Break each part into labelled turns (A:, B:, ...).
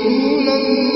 A: إخوة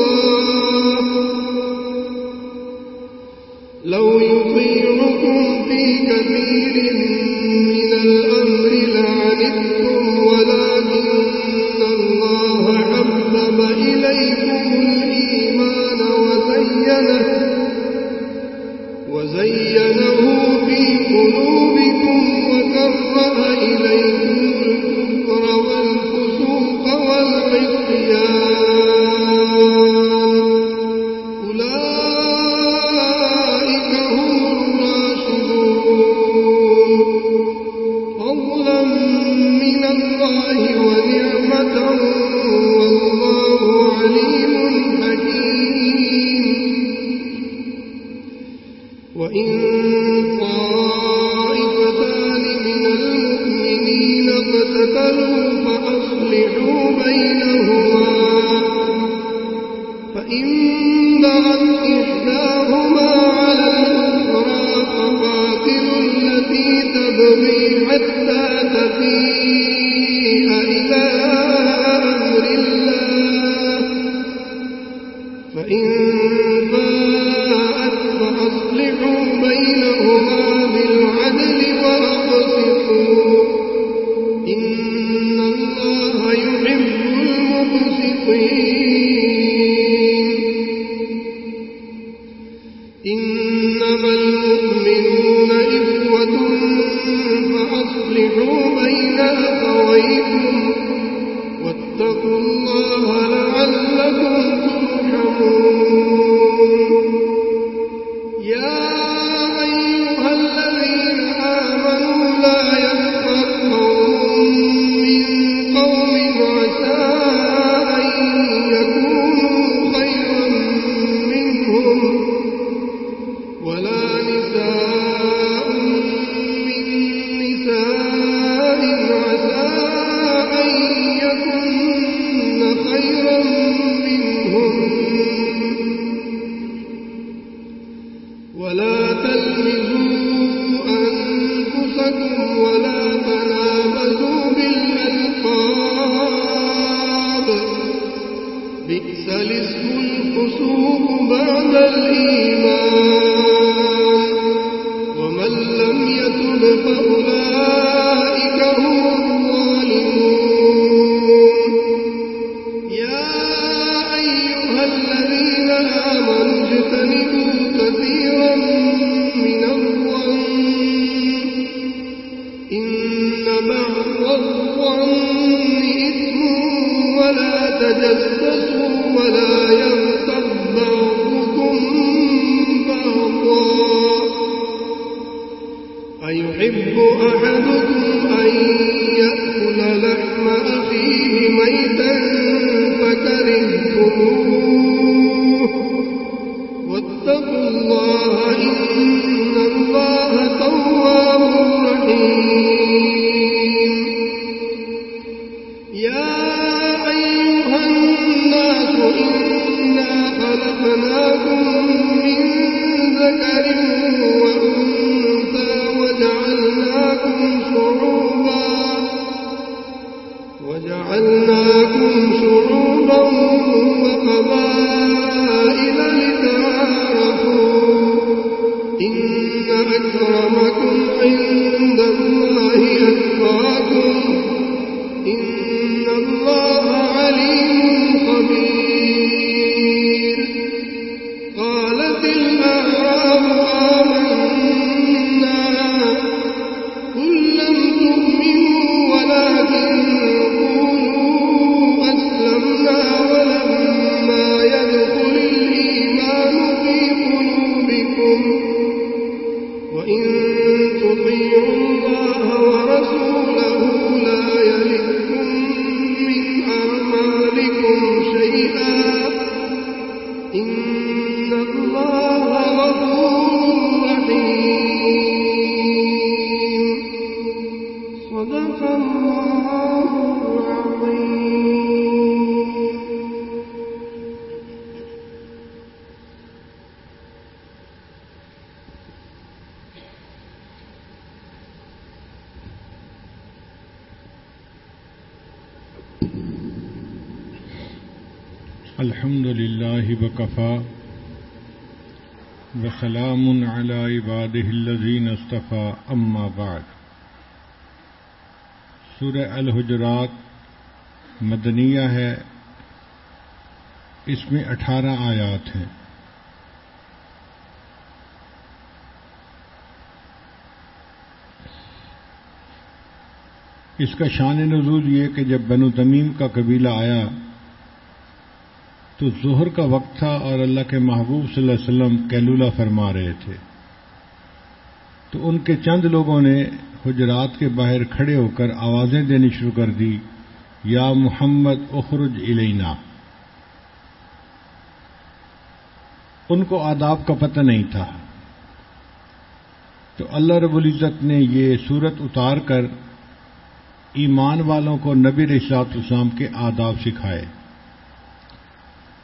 A: الظن إثم ولا تجسسوا ولا يغتب بعضكم بعضا. أيحب أحدكم
B: سورہ الحجرات مدنیہ ہے، اس میں اٹھارہ آیات ہیں۔ اس کا شان نزول یہ کہ جب بنو تمیم کا قبیلہ آیا تو ظہر کا وقت تھا اور اللہ کے محبوب صلی اللہ علیہ وسلم کیلولہ فرما رہے تھے۔ تو ان کے چند لوگوں نے حجرات کے باہر کھڑے ہو کر آوازیں دینی شروع کر دی، یا محمد اخرج الینا۔ ان کو آداب کا پتہ نہیں تھا۔ تو اللہ رب العزت نے یہ صورت اتار کر ایمان والوں کو نبی رساط اسلام کے آداب سکھائے۔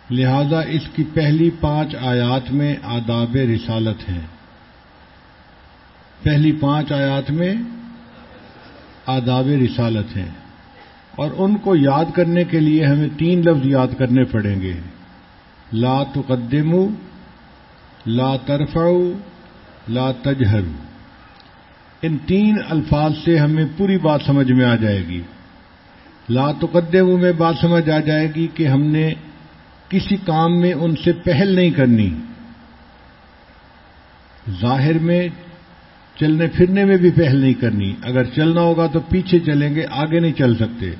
B: لہذا اس کی پہلی پانچ آیات میں آداب رسالت ہیں۔ پہلی پانچ آیات میں آداب رسالت ہیں اور ان کو یاد کرنے کے لیے ہمیں تین لفظ یاد کرنے پڑیں گے۔ لا تقدمو، لا ترفعو، لا تجہرو۔ ان تین الفاظ سے ہمیں پوری بات سمجھ میں آ جائے گی۔ لا تقدمو میں بات سمجھ آ جائے گی کہ ہم نے کسی کام میں ان سے پہل نہیں کرنی۔ ظاہر میں چلنے پھرنے میں بھی پہل نہیں کرنی۔ اگر چلنا ہوگا تو پیچھے چلیں گے، آگے نہیں چل سکتے۔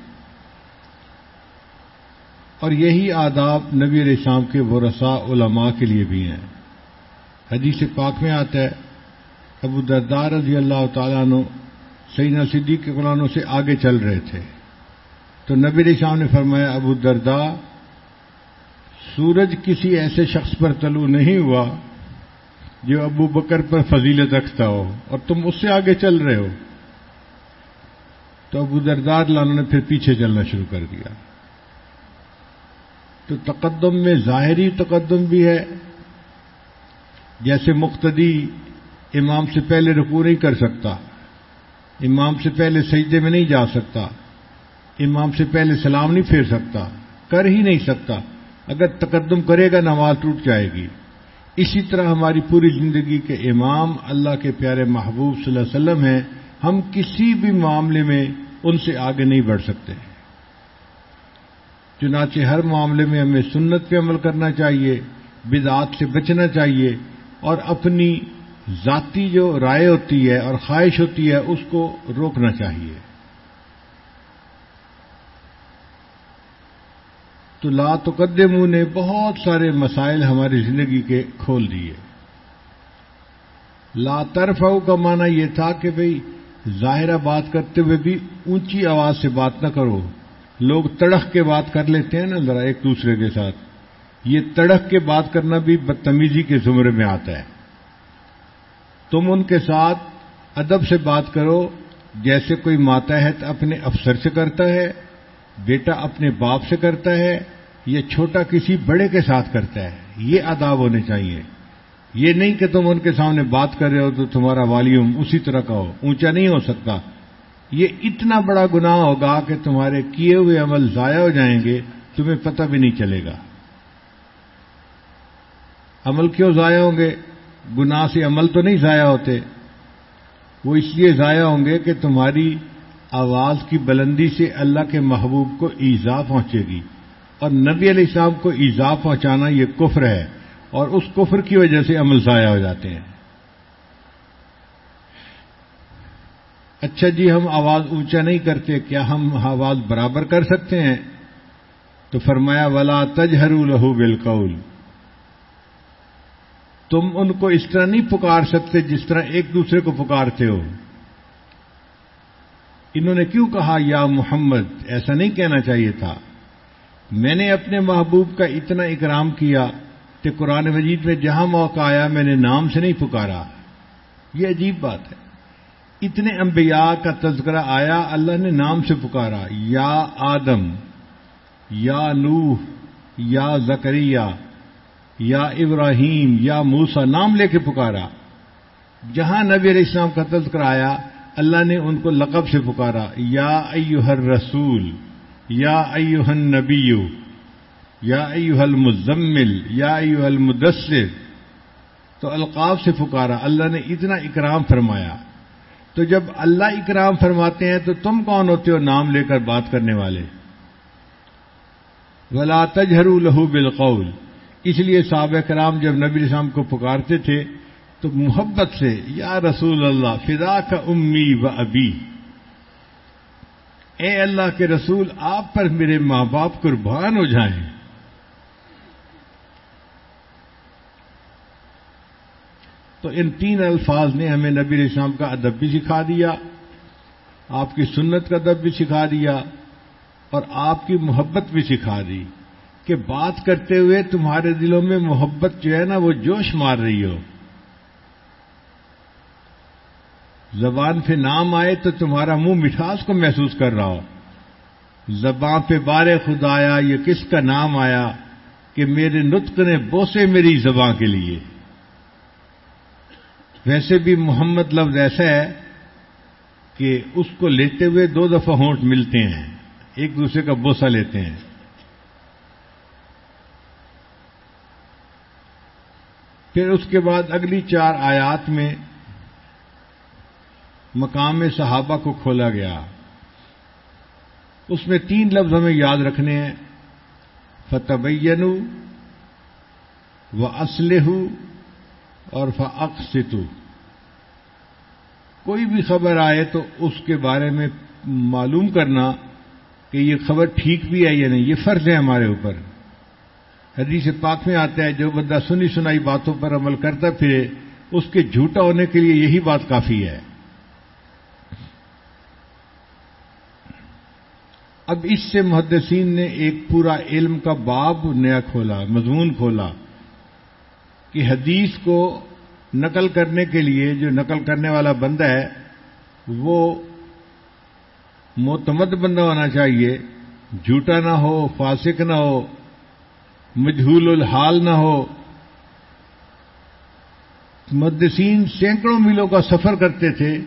B: اور یہی آداب نبی علیہ السلام کے ورثاء علماء کے لیے بھی ہیں۔ حدیث پاک میں آتا ہے، ابو دردار رضی اللہ تعالیٰ عنہ سیدنا صدیق کے قرآنوں سے آگے چل رہے تھے۔ تو نبی علیہ السلام نے فرمایا، ابو دردا سورج کسی ایسے شخص پر طلوع نہیں ہوا جو ابو بکر پر فضیلت رکھتا ہو اور تم اس سے آگے چل رہے ہو۔ تو ابو دردار لانوں نے پھر پیچھے چلنا شروع کر دیا۔ تو تقدم میں ظاہری تقدم بھی ہے۔ جیسے مقتدی امام سے پہلے رکو نہیں کر سکتا، امام سے پہلے سجدے میں نہیں جا سکتا، امام سے پہلے سلام نہیں پھیر سکتا، کر ہی نہیں سکتا۔ اگر تقدم کرے گا، نماز ٹوٹ جائے گی۔ اسی طرح ہماری پوری زندگی کے امام اللہ کے پیارے محبوب صلی اللہ علیہ وسلم ہیں، ہم کسی بھی معاملے میں ان سے آگے نہیں بڑھ سکتے۔ چنانچہ ہر معاملے میں ہمیں سنت پہ عمل کرنا چاہیے، بدعات سے بچنا چاہیے اور اپنی ذاتی جو رائے ہوتی ہے اور خواہش ہوتی ہے، اس کو روکنا چاہیے۔ تو لا تقدمو نے بہت سارے مسائل ہماری زندگی کے کھول دیے۔ لا طرف کا معنی یہ تھا کہ بھئی ظاہرہ بات کرتے ہوئے بھی اونچی آواز سے بات نہ کرو۔ لوگ تڑک کے بات کر لیتے ہیں نا ذرا ایک دوسرے کے ساتھ۔ یہ تڑک کے بات کرنا بھی بدتمیزی کے زمرے میں آتا ہے۔ تم ان کے ساتھ ادب سے بات کرو۔ جیسے کوئی ماتحت اپنے افسر سے کرتا ہے بیٹا اپنے باپ سے کرتا ہے، یا چھوٹا کسی بڑے کے ساتھ کرتا ہے؟ یہ آداب ہونے چاہیے۔ یہ نہیں کہ تم ان کے سامنے بات کر رہے ہو تو تمہارا والیوم اسی طرح کا ہو۔ اونچا نہیں ہو سکتا۔ یہ اتنا بڑا گناہ ہوگا کہ تمہارے کیے ہوئے عمل ضائع ہو جائیں گے، تمہیں پتہ بھی نہیں چلے گا۔ عمل کیوں ضائع ہوں گے؟ گناہ سے عمل تو نہیں ضائع ہوتے۔ وہ اس لیے ضائع ہوں گے کہ تمہاری آواز کی بلندی سے اللہ کے محبوب کو ایزا پہنچے گی اور نبی علیہ السلام کو ایزا پہنچانا یہ کفر ہے اور اس کفر کی وجہ سے عمل ضائع ہو جاتے ہیں۔ اچھا جی ہم آواز اونچا نہیں کرتے، کیا ہم آواز برابر کر سکتے ہیں؟ تو فرمایا، ولا تجہر لہو بالقول۔ تم ان کو اس طرح نہیں پکار سکتے جس طرح ایک دوسرے کو پکارتے ہو۔ انہوں نے کیوں کہا، یا محمد، ایسا نہیں کہنا چاہیے تھا۔ میں نے اپنے محبوب کا اتنا اکرام کیا کہ قرآن مجید میں جہاں موقع آیا میں نے نام سے نہیں پکارا۔ یہ عجیب بات ہے۔ اتنے انبیاء کا تذکرہ آیا، اللہ نے نام سے پکارا۔ یا آدم، یا نوح، یا زکریہ، یا ابراہیم، یا موسا نام لے کے پکارا۔ جہاں نبی علیہ السلام کا تذکرہ آیا اللہ نے ان کو لقب سے پکارا، یا ایوہ الرسول، یا ایوہ النبی، یا ایوہ المزمل، یا ایوہ المدثر۔ تو القاب سے پکارا، اللہ نے اتنا اکرام فرمایا۔ تو جب اللہ اکرام فرماتے ہیں تو تم کون ہوتے ہو نام لے کر بات کرنے والے؟ ولا تجہر لہو بالقول۔ اس لیے صحابہ کرام جب نبی اسلام کو پکارتے تھے تو محبت سے، یا رسول اللہ، فدا کا امی و ابی۔ اے اللہ کے رسول، آپ پر میرے ماں باپ قربان ہو جائیں۔ تو ان تین الفاظ نے ہمیں نبی اسلام کا ادب بھی سکھا دیا، آپ کی سنت کا ادب بھی سکھا دیا، اور آپ کی محبت بھی سکھا دی کہ بات کرتے ہوئے تمہارے دلوں میں محبت جو ہے نا، وہ جوش مار رہی ہو۔ زبان پہ نام آئے تو تمہارا منہ مٹھاس کو محسوس کر رہا ہو۔ زبان پہ بار خدایا یہ کس کا نام آیا کہ میرے نطق نے بوسے میری زبان کے لیے؟ ویسے بھی محمد لفظ ایسا ہے کہ اس کو لیتے ہوئے دو دفعہ ہونٹ ملتے ہیں، ایک دوسرے کا بوسا لیتے ہیں۔ پھر اس کے بعد اگلی چار آیات میں مقام صحابہ کو کھولا گیا۔ اس میں تین لفظ ہمیں یاد رکھنے ہیں۔ فتبین و اسلح اور فقستو کوئی بھی خبر آئے تو اس کے بارے میں معلوم کرنا کہ یہ خبر ٹھیک بھی ہے یا نہیں، یہ فرض ہے ہمارے اوپر۔ حدیث پاک میں آتا ہے، جو بندہ سنی سنائی باتوں پر عمل کرتا پھرے، اس کے جھوٹا ہونے کے لیے یہی بات کافی ہے۔ اب اس سے محدثین نے ایک پورا علم کا باب نیا کھولا، مضمون کھولا کہ حدیث کو نقل کرنے کے لیے جو نقل کرنے والا بندہ ہے، وہ معتمد بندہ ہونا چاہیے، جھوٹا نہ ہو، فاسق نہ ہو مجہول الحال نہ ہو۔ مدسین سینکڑوں میلوں کا سفر کرتے تھے،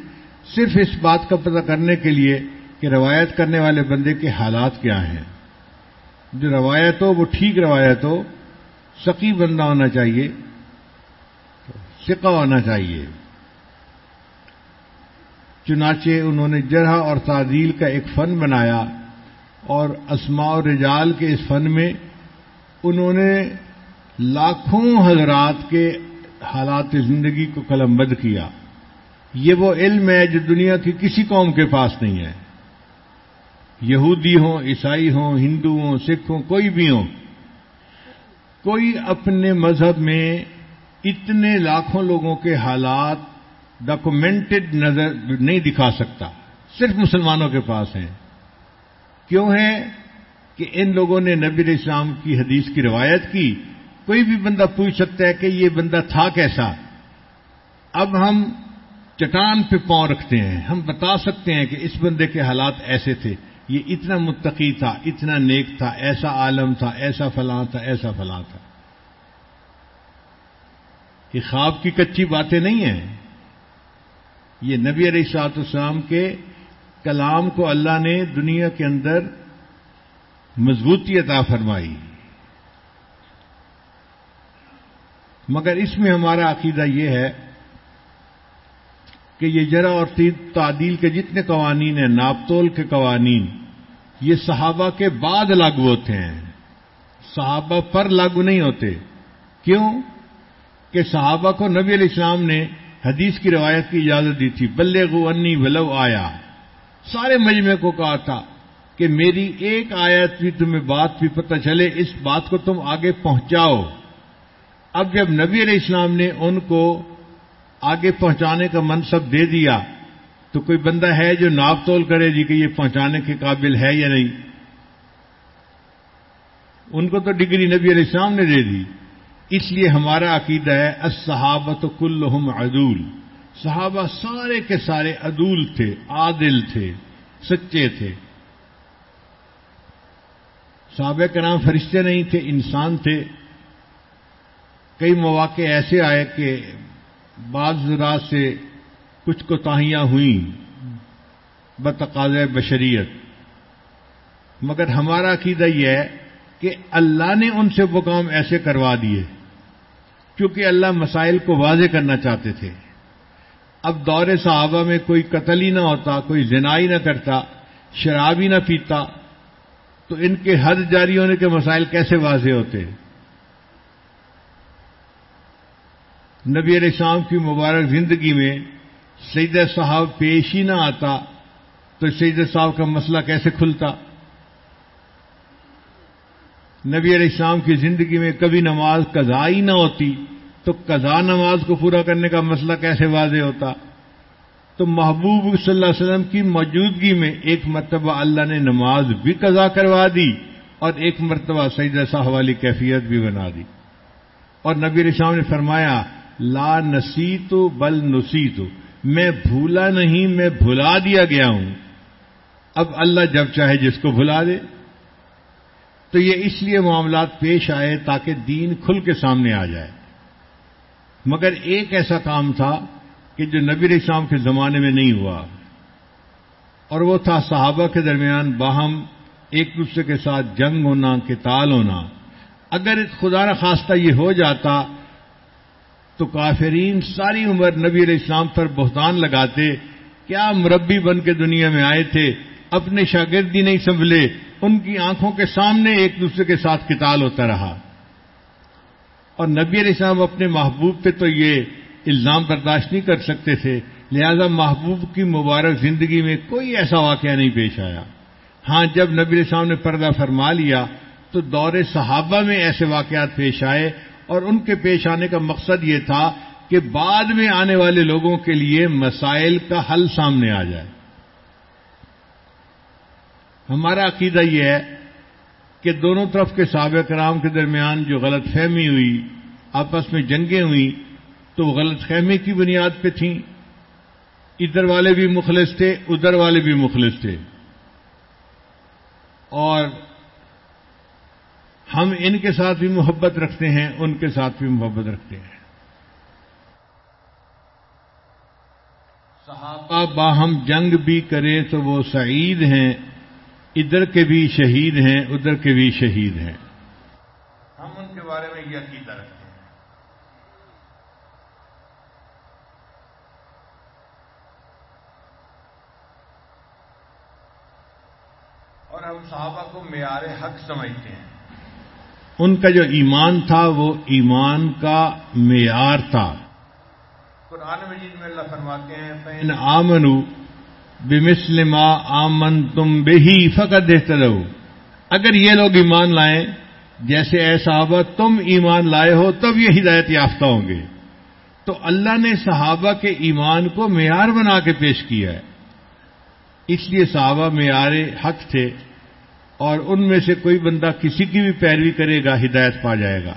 B: صرف اس بات کا پتہ کرنے کے لیے کہ روایت کرنے والے بندے کے حالات کیا ہیں؟ جو روایت ہو، وہ ٹھیک روایت ہو، سقی بندہ ہونا چاہیے سکا ہونا چاہیے۔ چنانچہ انہوں نے جرح اور تعدیل کا ایک فن بنایا اور اسماء و رجال کے اس فن میں انہوں نے لاکھوں حضرات کے حالات زندگی کو قلم بد کیا۔ یہ وہ علم ہے جو دنیا کی کسی قوم کے پاس نہیں ہے۔ یہودی ہوں، عیسائی ہوں، ہندو ہوں، سکھ ہوں، کوئی بھی ہوں، کوئی اپنے مذہب میں اتنے لاکھوں لوگوں کے حالات ڈاکومنٹڈ نظر نہیں دکھا سکتا۔ صرف مسلمانوں کے پاس ہیں۔ کیوں ہے کہ ان لوگوں نے نبی اسلام کی حدیث کی روایت کی۔ کوئی بھی بندہ پوچھ سکتا ہے کہ یہ بندہ تھا کیسا؟ اب ہم چٹان پہ پاؤں رکھتے ہیں۔ ہم بتا سکتے ہیں کہ اس بندے کے حالات ایسے تھے۔ یہ اتنا متقی تھا، اتنا نیک تھا، ایسا عالم تھا، ایسا فلاں تھا، ایسا فلاں تھا۔ یہ خواب کی کچی باتیں نہیں ہیں۔ یہ نبی علیہ سات السلام کے کلام کو اللہ نے دنیا کے اندر مضبوطی عطا فرمائی۔ مگر اس میں ہمارا عقیدہ یہ ہے کہ یہ جرا اور تعدیل کے جتنے قوانین ہیں، ناپتول کے قوانین، یہ صحابہ کے بعد لاگو ہوتے ہیں۔ صحابہ پر لاگو نہیں ہوتے۔ کیوں؟ کہ صحابہ کو نبی علیہ السلام نے حدیث کی روایت کی اجازت دی تھی بلے گو انی ولو آیا۔ سارے مجمے کو کہا تھا کہ میری ایک آیت بھی تمہیں بات بھی پتہ چلے، اس بات کو تم آگے پہنچاؤ۔ اب جب نبی علیہ السلام نے ان کو آگے پہنچانے کا منصب دے دیا تو کوئی بندہ ہے جو ناپ تول کرے جی کہ یہ پہنچانے کے قابل ہے یا نہیں؟ ان کو تو ڈگری نبی علیہ السلام نے دے دی۔ اس لیے ہمارا عقیدہ ہے الصحابت کلہم عدول۔ صحابہ سارے کے سارے عدول تھے، عادل تھے، سچے تھے۔ صحابہ کے نام فرشتے نہیں تھے، انسان تھے۔ کئی مواقع ایسے آئے کہ بعض ذرا سے کچھ کوتاہیاں ہوئیں بتقاض بشریت۔ مگر ہمارا عقیدہ یہ ہے کہ اللہ نے ان سے وہ کام ایسے کروا دیے کیونکہ اللہ مسائل کو واضح کرنا چاہتے تھے۔ اب دور صحابہ میں کوئی قتل ہی نہ ہوتا، کوئی زنائی نہ کرتا، شراب ہی نہ پیتا، تو ان کے حد جاری ہونے کے مسائل کیسے واضح ہوتے؟ نبی علیہ السلام کی مبارک زندگی میں سید صاحب پیش ہی نہ آتا تو سید صاحب کا مسئلہ کیسے کھلتا؟ نبی علیہ السلام کی زندگی میں کبھی نماز قضا ہی نہ ہوتی تو قضا نماز کو پورا کرنے کا مسئلہ کیسے واضح ہوتا؟ تو محبوب صلی اللہ علیہ وسلم کی موجودگی میں ایک مرتبہ اللہ نے نماز بھی قضا کروا دی اور ایک مرتبہ سیدہ صاحب والی کیفیت بھی بنا دی۔ اور نبی علیہ السلام نے فرمایا لا نسی تو بل نسی تو میں بھولا نہیں، میں بھلا دیا گیا ہوں۔ اب اللہ جب چاہے جس کو بھلا دے۔ تو یہ اس لیے معاملات پیش آئے تاکہ دین کھل کے سامنے آ جائے۔ مگر ایک ایسا کام تھا کہ جو نبی اسلام کے زمانے میں نہیں ہوا۔ اور وہ تھا صحابہ کے درمیان باہم ایک دوسرے کے ساتھ جنگ ہونا کتال ہونا۔ اگر خدا نخواستہ یہ ہو جاتا تو کافرین ساری عمر نبی علیہ السلام پر بہتان لگاتے، کیا مربی بن کے دنیا میں آئے تھے، اپنے شاگردی نہیں سنبھلے، ان کی آنکھوں کے سامنے ایک دوسرے کے ساتھ کتال ہوتا رہا۔ اور نبی علیہ السلام اپنے محبوب پہ تو یہ الزام برداشت نہیں کر سکتے تھے، لہذا محبوب کی مبارک زندگی میں کوئی ایسا واقعہ نہیں پیش آیا۔ ہاں جب نبی علیہ السلام نے پردہ فرما لیا، تو دور صحابہ میں ایسے واقعات پیش آئے اور ان کے پیش آنے کا مقصد یہ تھا کہ بعد میں آنے والے لوگوں کے لیے مسائل کا حل سامنے آ جائے۔ ہمارا عقیدہ یہ ہے کہ دونوں طرف کے سابق کرام کے درمیان جو غلط فہمی ہوئی، آپس میں جنگیں ہوئی تو غلط فہمی کی بنیاد پہ تھیں۔ ادھر والے بھی مخلص تھے، ادھر والے بھی مخلص تھے۔ اور ہم ان کے ساتھ بھی محبت رکھتے ہیں، ان کے ساتھ بھی محبت رکھتے ہیں۔ صحابہ باہم جنگ بھی کریں تو وہ سعید ہیں، ادھر کے بھی شہید ہیں، ادھر کے بھی شہید ہیں۔ ہم ان کے بارے میں یہ عقیدہ رکھتے ہیں۔ اور ہم صحابہ کو معیار حق سمجھتے ہیں۔ ان کا جو ایمان تھا وہ ایمان کا معیار تھا۔ قرآن مجید میں اللہ فرماتے ہیں فین آمنو بمسلم آمن تم بے ہی فقط دیتے رہو اگر یہ لوگ ایمان لائیں جیسے اے صحابہ تم ایمان لائے ہو تب یہ ہدایت یافتہ ہوں گے۔ تو اللہ نے صحابہ کے ایمان کو معیار بنا کے پیش کیا ہے۔ اس لیے صحابہ معیار حق تھے۔ اور ان میں سے کوئی بندہ کسی کی بھی پیروی کرے گا، ہدایت پا جائے گا۔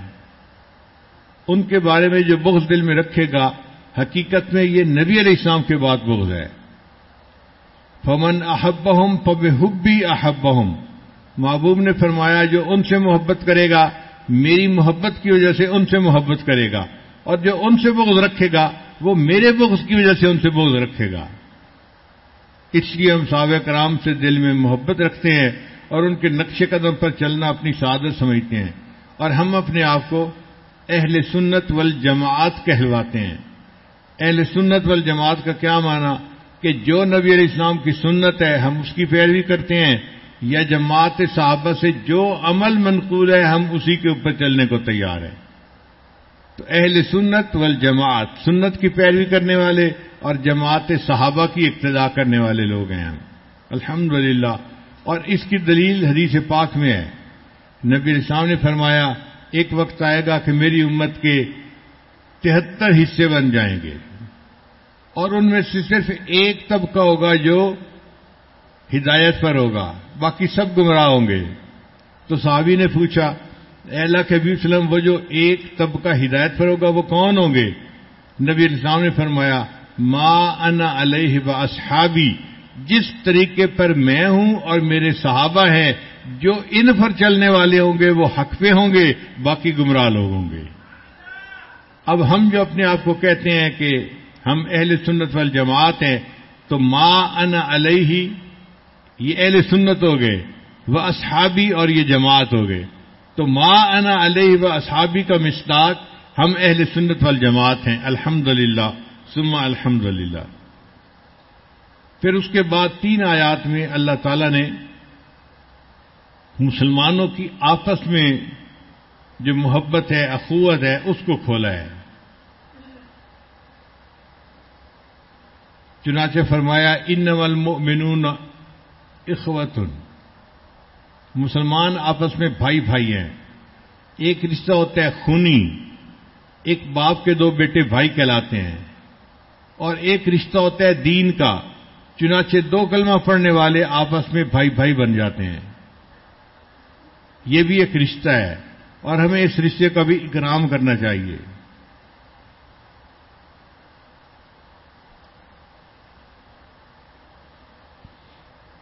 B: ان کے بارے میں جو بغض دل میں رکھے گا، حقیقت میں یہ نبی علیہ السلام کے بعد بغض ہے۔ فمن احبہم پب حبی احبہم محبوب نے فرمایا، جو ان سے محبت کرے گا، میری محبت کی وجہ سے ان سے محبت کرے گا۔ اور جو ان سے بغض رکھے گا، وہ میرے بغض کی وجہ سے ان سے بغض رکھے گا۔ اس لیے ہم صحابہ کرام سے دل میں محبت رکھتے ہیں۔ اور ان کے نقش قدم پر چلنا اپنی سعادت سمجھتے ہیں اور ہم اپنے آپ کو اہل سنت والجماعت کہلواتے ہیں۔ اہل سنت والجماعت کا کیا معنی؟ کہ جو نبی علیہ السلام کی سنت ہے، ہم اس کی پیروی کرتے ہیں، یا جماعت صحابہ سے جو عمل منقول ہے، ہم اسی کے اوپر چلنے کو تیار ہیں۔ تو اہل سنت والجماعت، سنت کی پیروی کرنے والے اور جماعت صحابہ کی اقتدا کرنے والے لوگ ہیں ہم۔ الحمد اور اس کی دلیل حدیث پاک میں ہے۔ نبی السلام نے فرمایا، ایک وقت آئے گا کہ میری امت کے تہتر حصے بن جائیں گے۔ اور ان میں سے صرف ایک طبقہ ہوگا جو ہدایت پر ہوگا، باقی سب گمراہ ہوں گے۔ تو صحابی نے پوچھا اللہ کے حبیب وسلم، وہ جو ایک طبقہ ہدایت پر ہوگا، وہ کون ہوں گے؟ نبی السلام نے فرمایا، ما انا علیہ و اصحابی جس طریقے پر میں ہوں اور میرے صحابہ ہیں، جو ان پر چلنے والے ہوں گے، وہ حق پہ ہوں گے، باقی گمراہ لوگ ہوں گے۔ اب ہم جو اپنے آپ کو کہتے ہیں کہ ہم اہل سنت وال جماعت ہیں، تو ما انا علیہ یہ اہل سنت ہو گئے وہ اصحابی اور یہ جماعت ہو گئے۔ تو ما انا علیہ و اصحابی کا مستاق ہم اہل سنت وال جماعت ہیں الحمد للہ سما الحمد للہ پھر اس کے بعد تین آیات میں اللہ تعالی نے مسلمانوں کی آپس میں جو محبت ہے، اخوت ہے، اس کو کھولا ہے۔ چنانچہ فرمایا ان والمؤمنون اخوت مسلمان آپس میں بھائی بھائی ہیں۔ ایک رشتہ ہوتا ہے خونی، ایک باپ کے دو بیٹے بھائی کہلاتے ہیں۔ اور ایک رشتہ ہوتا ہے دین کا۔ چنانچہ دو کلمہ پڑھنے والے آپس میں بھائی بھائی بن جاتے ہیں۔ یہ بھی ایک رشتہ ہے اور ہمیں اس رشتے کا بھی اکرام کرنا چاہیے۔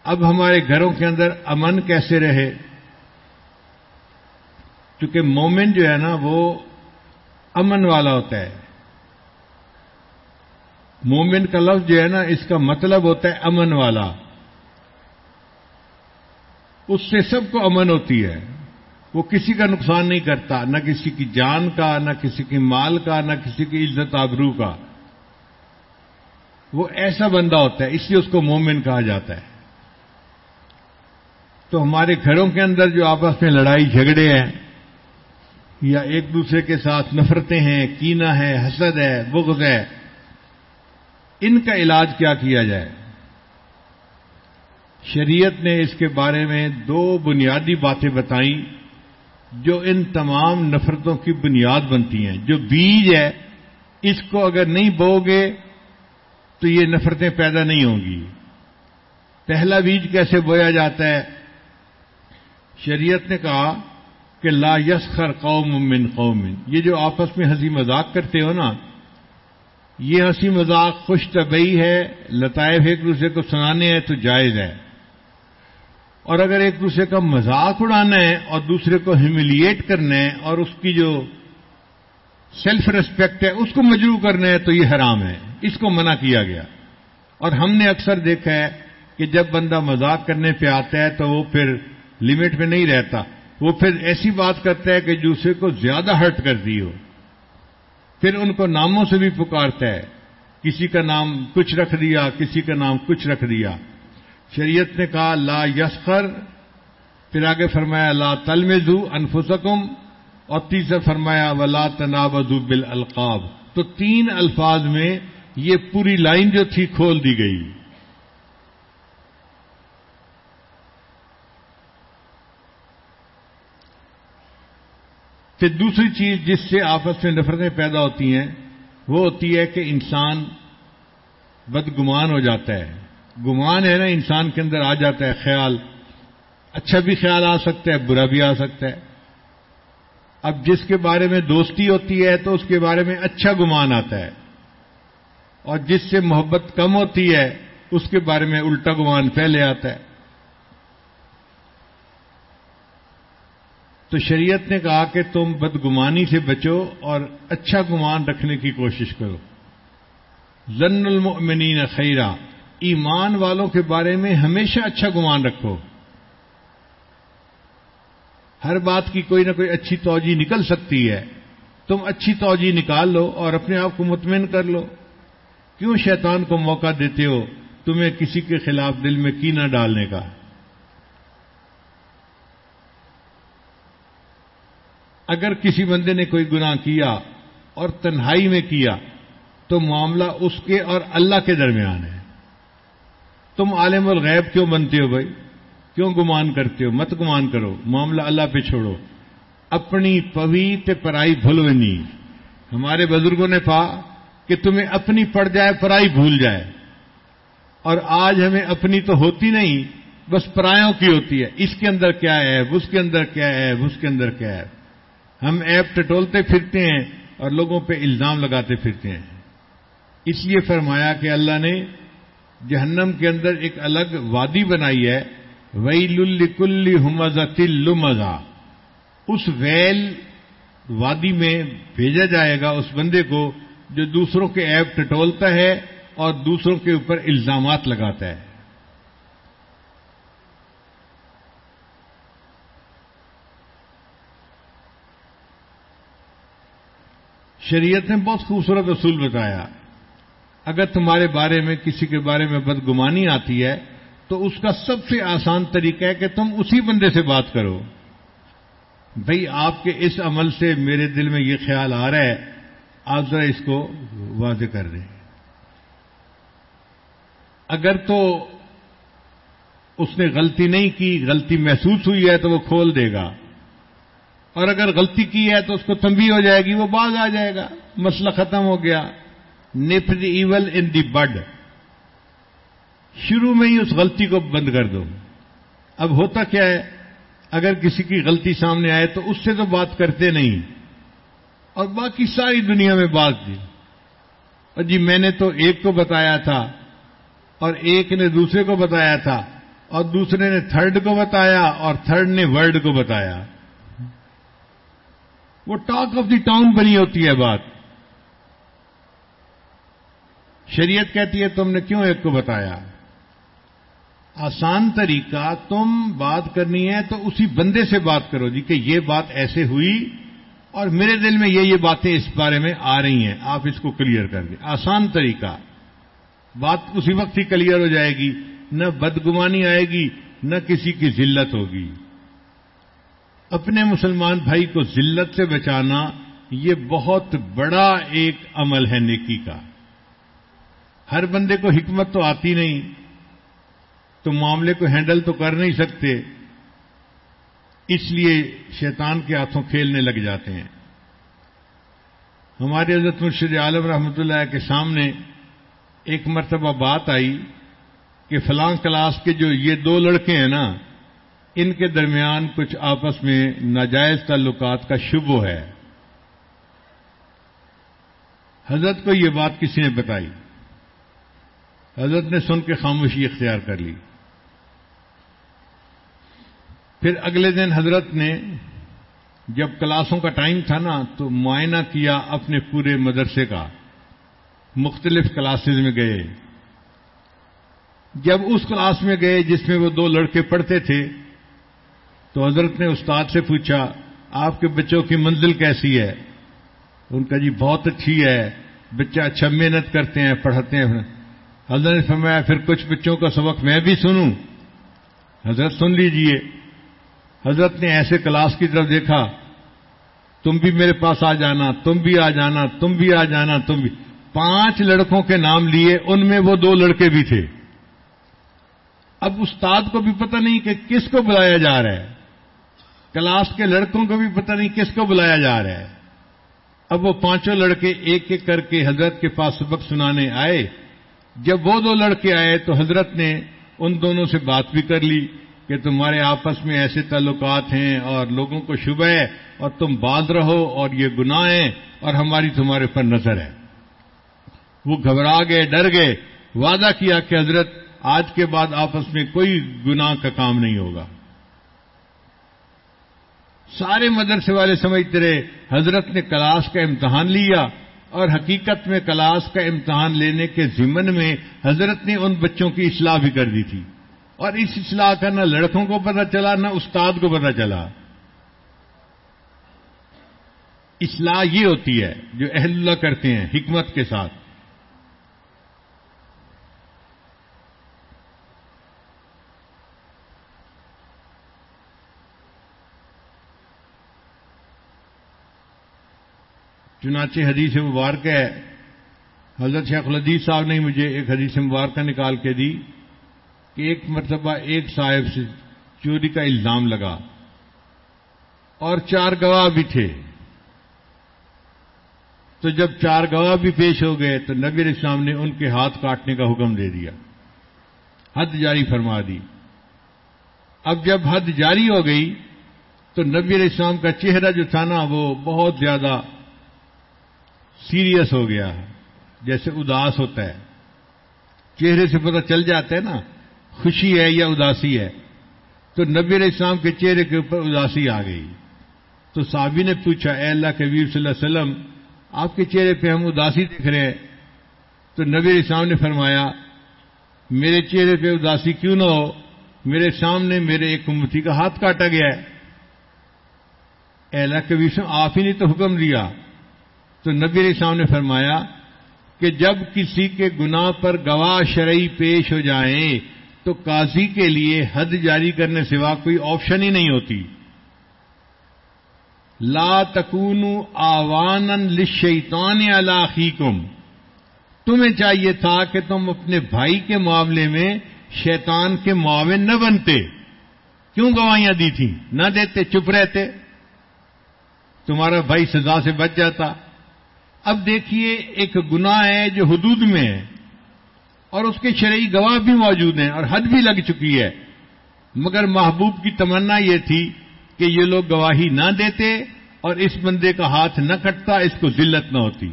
B: اب ہمارے گھروں کے اندر امن کیسے رہے؟ کیونکہ مومن جو ہے نا وہ امن والا ہوتا ہے۔ مومن کا لفظ جو ہے نا، اس کا مطلب ہوتا ہے امن والا۔ اس سے سب کو امن ہوتی ہے۔ وہ کسی کا نقصان نہیں کرتا، نہ کسی کی جان کا، نہ کسی کی مال کا، نہ کسی کی عزت آبرو کا۔ وہ ایسا بندہ ہوتا ہے، اس لیے اس کو مومن کہا جاتا ہے۔ تو ہمارے گھروں کے اندر جو آپس میں لڑائی جھگڑے ہیں، یا ایک دوسرے کے ساتھ نفرتیں ہیں کینا ہے حسد ہے، بغض ہے ان کا علاج کیا کیا جائے؟ شریعت نے اس کے بارے میں دو بنیادی باتیں بتائیں جو ان تمام نفرتوں کی بنیاد بنتی ہیں۔ جو بیج ہے، اس کو اگر نہیں بو گے تو یہ نفرتیں پیدا نہیں ہوں گی۔ پہلا بیج کیسے بویا جاتا ہے؟ شریعت نے کہا کہ لا یسخر قوم من قوم۔ یہ جو آپس میں ہنسی مذاق کرتے ہو نا یہ ہنسی مذاق خوش طبعی ہے، لطائف ایک دوسرے کو سنانے ہیں تو جائز ہے۔ اور اگر ایک دوسرے کا مذاق اڑانا ہے اور دوسرے کو ہیملیٹ کرنا ہے اور اس کی جو سیلف ریسپیکٹ ہے، اس کو مجرو کرنا ہے تو یہ حرام ہے۔ اس کو منع کیا گیا۔ اور ہم نے اکثر دیکھا ہے کہ جب بندہ مذاق کرنے پہ آتا ہے تو وہ پھر لمٹ میں نہیں رہتا۔ وہ پھر ایسی بات کرتا ہے کہ دوسرے کو زیادہ ہرٹ کر دی ہو۔ پھر ان کو ناموں سے بھی پکارتا ہے۔ کسی کا نام کچھ رکھ دیا، کسی کا نام کچھ رکھ دیا۔ شریعت نے کہا، لا یسخر۔ پھر آگے فرمایا، لا تلمزو انفسکم۔ اور تیسرا فرمایا، ولا تنابزو بالالقاب۔ تو تین الفاظ میں یہ پوری لائن جو تھی کھول دی گئی۔ پھر دوسری چیز جس سے آپس میں نفرتیں پیدا ہوتی ہیں، وہ ہوتی ہے کہ انسان بدگمان ہو جاتا ہے۔ گمان ہے نا انسان کے اندر آ جاتا ہے خیال۔ اچھا بھی خیال آ سکتا ہے، برا بھی آ سکتا ہے۔ اب جس کے بارے میں دوستی ہوتی ہے تو اس کے بارے میں اچھا گمان آتا ہے۔ اور جس سے محبت کم ہوتی ہے، اس کے بارے میں الٹا گمان پہلے آتا ہے۔ تو شریعت نے کہا کہ تم بدگمانی سے بچو اور اچھا گمان رکھنے کی کوشش کرو۔ زن المؤمنین خیرہ ایمان والوں کے بارے میں ہمیشہ اچھا گمان رکھو۔ ہر بات کی کوئی نہ کوئی اچھی توجہ نکل سکتی ہے۔ تم اچھی توجہ نکال لو اور اپنے آپ کو مطمئن کر لو۔ کیوں شیطان کو موقع دیتے ہو تمہیں کسی کے خلاف دل میں کینہ ڈالنے کا؟ اگر کسی بندے نے کوئی گناہ کیا اور تنہائی میں کیا تو معاملہ اس کے اور اللہ کے درمیان ہے۔ تم عالم الغیب کیوں بنتے ہو بھائی؟ کیوں گمان کرتے ہو؟ مت گمان کرو، معاملہ اللہ پہ چھوڑو۔ اپنی پویت پرائی بھولونی ہمارے بزرگوں نے کہا کہ تمہیں اپنی پڑ جائے، پرائی بھول جائے۔ اور آج ہمیں اپنی تو ہوتی نہیں، بس پرایوں کی ہوتی ہے۔ اس کے اندر کیا ہے اس کے اندر کیا ہے اس کے اندر کیا ہے ہم ایپ ٹٹولتے پھرتے ہیں اور لوگوں پہ الزام لگاتے پھرتے ہیں۔ اس لیے فرمایا کہ اللہ نے جہنم کے اندر ایک الگ وادی بنائی ہے۔ وئی لکل حمزہ تل اس ویل وادی میں بھیجا جائے گا اس بندے کو جو دوسروں کے ایپ ٹٹولتا ہے اور دوسروں کے اوپر الزامات لگاتا ہے۔ شریعت نے بہت خوبصورت اصول بتایا۔ اگر تمہارے بارے میں، کسی کے بارے میں بدگمانی آتی ہے، تو اس کا سب سے آسان طریقہ ہے کہ تم اسی بندے سے بات کرو۔ بھئی، آپ کے اس عمل سے میرے دل میں یہ خیال آ رہا ہے، آپ ذرا اس کو واضح کر دیں۔ اگر تو اس نے غلطی نہیں کی، غلطی محسوس ہوئی ہے تو وہ کھول دے گا۔ اور اگر غلطی کی ہے تو اس کو تنبی ہو جائے گی، وہ باز آ جائے گا۔ مسئلہ ختم ہو گیا۔ نپ دی ایول ان دی بڈ شروع میں ہی اس غلطی کو بند کر دو۔ اب ہوتا کیا ہے؟ اگر کسی کی غلطی سامنے آئے تو اس سے تو بات کرتے نہیں۔ اور باقی ساری دنیا میں بات دی۔ اور جی میں نے تو ایک کو بتایا تھا اور ایک نے دوسرے کو بتایا تھا اور دوسرے نے تھرڈ کو بتایا اور تھرڈ نے ورلڈ کو بتایا۔ وہ ٹاک آف دی ٹاؤن بنی ہوتی ہے بات۔ شریعت کہتی ہے تم نے کیوں ایک کو بتایا؟ آسان طریقہ، تم بات کرنی ہے تو اسی بندے سے بات کرو جی کہ یہ بات ایسے ہوئی اور میرے دل میں یہ یہ باتیں اس بارے میں آ رہی ہیں، آپ اس کو کلیئر کر دیں۔ آسان طریقہ۔ بات اسی وقت ہی کلیئر ہو جائے گی، نہ بدگمانی آئے گی، نہ کسی کی ذلت ہوگی۔ اپنے مسلمان بھائی کو ذلت سے بچانا یہ بہت بڑا ایک عمل ہے نیکی کا۔ ہر بندے کو حکمت تو آتی نہیں، تو معاملے کو ہینڈل تو کر نہیں سکتے، اس لیے شیطان کے ہاتھوں کھیلنے لگ جاتے ہیں۔ ہمارے حضرت مرشد عالم رحمۃ اللہ کے سامنے ایک مرتبہ بات آئی کہ فلاں کلاس کے جو یہ دو لڑکے ہیں نا ان کے درمیان کچھ آپس میں ناجائز تعلقات کا شبہ ہے۔ حضرت کو یہ بات کسی نے بتائی۔ حضرت نے سن کے خاموشی اختیار کر لی۔ پھر اگلے دن حضرت نے جب کلاسوں کا ٹائم تھا نا تو معائنہ کیا اپنے پورے مدرسے کا۔ مختلف کلاسز میں گئے۔ جب اس کلاس میں گئے جس میں وہ دو لڑکے پڑھتے تھے تو حضرت نے استاد سے پوچھا، آپ کے بچوں کی منزل کیسی ہے؟ ان کا جی بہت اچھی ہے۔ بچہ اچھا محنت کرتے ہیں، پڑھاتے ہیں۔ حضرت نے فرمایا، پھر کچھ بچوں کا سبق میں بھی سنوں؟ حضرت سن لیجیے۔ حضرت نے ایسے کلاس کی طرف دیکھا، تم بھی میرے پاس آ جانا، تم بھی آ جانا، تم بھی آ جانا، تم بھی۔ پانچ لڑکوں کے نام لیے، ان میں وہ دو لڑکے بھی تھے۔ اب استاد کو بھی پتہ نہیں کہ کس کو بلایا جا رہا ہے۔ کلاس کے لڑکوں کو بھی پتہ نہیں کس کو بلایا جا رہا ہے۔ اب وہ پانچوں لڑکے ایک ایک کر کے حضرت کے پاس سبق سنانے آئے۔ جب وہ دو لڑکے آئے تو حضرت نے ان دونوں سے بات بھی کر لی کہ تمہارے آپس میں ایسے تعلقات ہیں اور لوگوں کو شبہ ہے اور تم باز رہو اور یہ گناہ ہیں اور ہماری تمہارے پر نظر ہے۔ وہ گھبرا گئے، ڈر گئے۔ وعدہ کیا کہ حضرت آج کے بعد آپس میں کوئی گناہ کا کام نہیں ہوگا۔ سارے مدرسے والے سمجھتے رہے، حضرت نے کلاس کا امتحان لیا اور حقیقت میں کلاس کا امتحان لینے کے ضمن میں حضرت نے ان بچوں کی اصلاح بھی کر دی تھی۔ اور اس اصلاح کا نہ لڑکوں کو پتہ چلا، نہ استاد کو پتہ چلا۔ اصلاح یہ ہوتی ہے جو اہل اللہ کرتے ہیں، حکمت کے ساتھ۔ چنانچہ حدیث مبارک ہے۔ حضرت شیخ الدیز صاحب نے مجھے ایک حدیث مبارکہ نکال کے دی کہ ایک مرتبہ ایک صاحب سے چوری کا الزام لگا اور چار گواہ بھی تھے۔ تو جب چار گواہ بھی پیش ہو گئے تو نبی اسلام نے ان کے ہاتھ کاٹنے کا حکم دے دیا۔ حد جاری فرما دی۔ اب جب حد جاری ہو گئی تو نبی علیہ السلام کا چہرہ جو تھا نا وہ بہت زیادہ سیریس ہو گیا جیسے اداس ہوتا ہے۔ چہرے سے پتہ چل جاتا ہے نا، خوشی ہے یا اداسی ہے۔ تو نبی علیہ السلام کے چہرے کے اوپر اداسی آ گئی۔ تو صحابی نے پوچھا، اے اللہ کے ویر صلی اللہ علیہ وسلم، آپ کے چہرے پہ ہم اداسی دیکھ رہے ہیں؟ تو نبی علیہ السلام نے فرمایا، میرے چہرے پہ اداسی کیوں نہ ہو؟ میرے سامنے میرے ایک امتی کا ہاتھ کاٹا گیا ہے۔ اے اللہ آپ ہی نے تو حکم دیا۔ تو نبی علیہ السلام نے فرمایا کہ جب کسی کے گناہ پر گواہ شرعی پیش ہو جائیں تو قاضی کے لیے حد جاری کرنے سوا کوئی آپشن ہی نہیں ہوتی۔ لا تکون آوان لشیطان علاقیکم تمہیں چاہیے تھا کہ تم اپنے بھائی کے معاملے میں شیطان کے معاون نہ بنتے۔ کیوں گواہیاں دی تھیں؟ نہ دیتے، چپ رہتے۔ تمہارا بھائی سزا سے بچ جاتا۔ اب دیکھیے ایک گناہ ہے جو حدود میں ہے اور اس کے شرعی گواہ بھی موجود ہیں اور حد بھی لگ چکی ہے۔ مگر محبوب کی تمنا یہ تھی کہ یہ لوگ گواہی نہ دیتے اور اس بندے کا ہاتھ نہ کٹتا، اس کو ذلت نہ ہوتی۔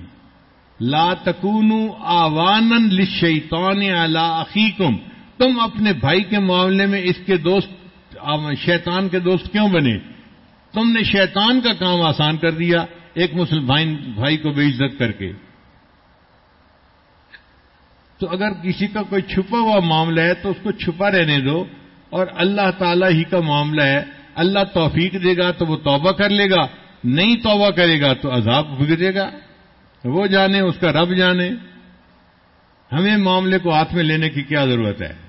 B: لا تکون آوان لشیطان علی اخیکم۔ تم اپنے بھائی کے معاملے میں اس کے دوست شیطان کے دوست کیوں بنے؟ تم نے شیطان کا کام آسان کر دیا۔ ایک مسلم بھائی کو بے عزت کر کے۔ تو اگر کسی کا کوئی چھپا ہوا معاملہ ہے تو اس کو چھپا رہنے دو اور اللہ تعالی ہی کا معاملہ ہے۔ اللہ توفیق دے گا تو وہ توبہ کر لے گا، نہیں توبہ کرے گا تو عذاب بگڑے گا۔ وہ جانے، اس کا رب جانے۔ ہمیں معاملے کو ہاتھ میں لینے کی کیا ضرورت ہے؟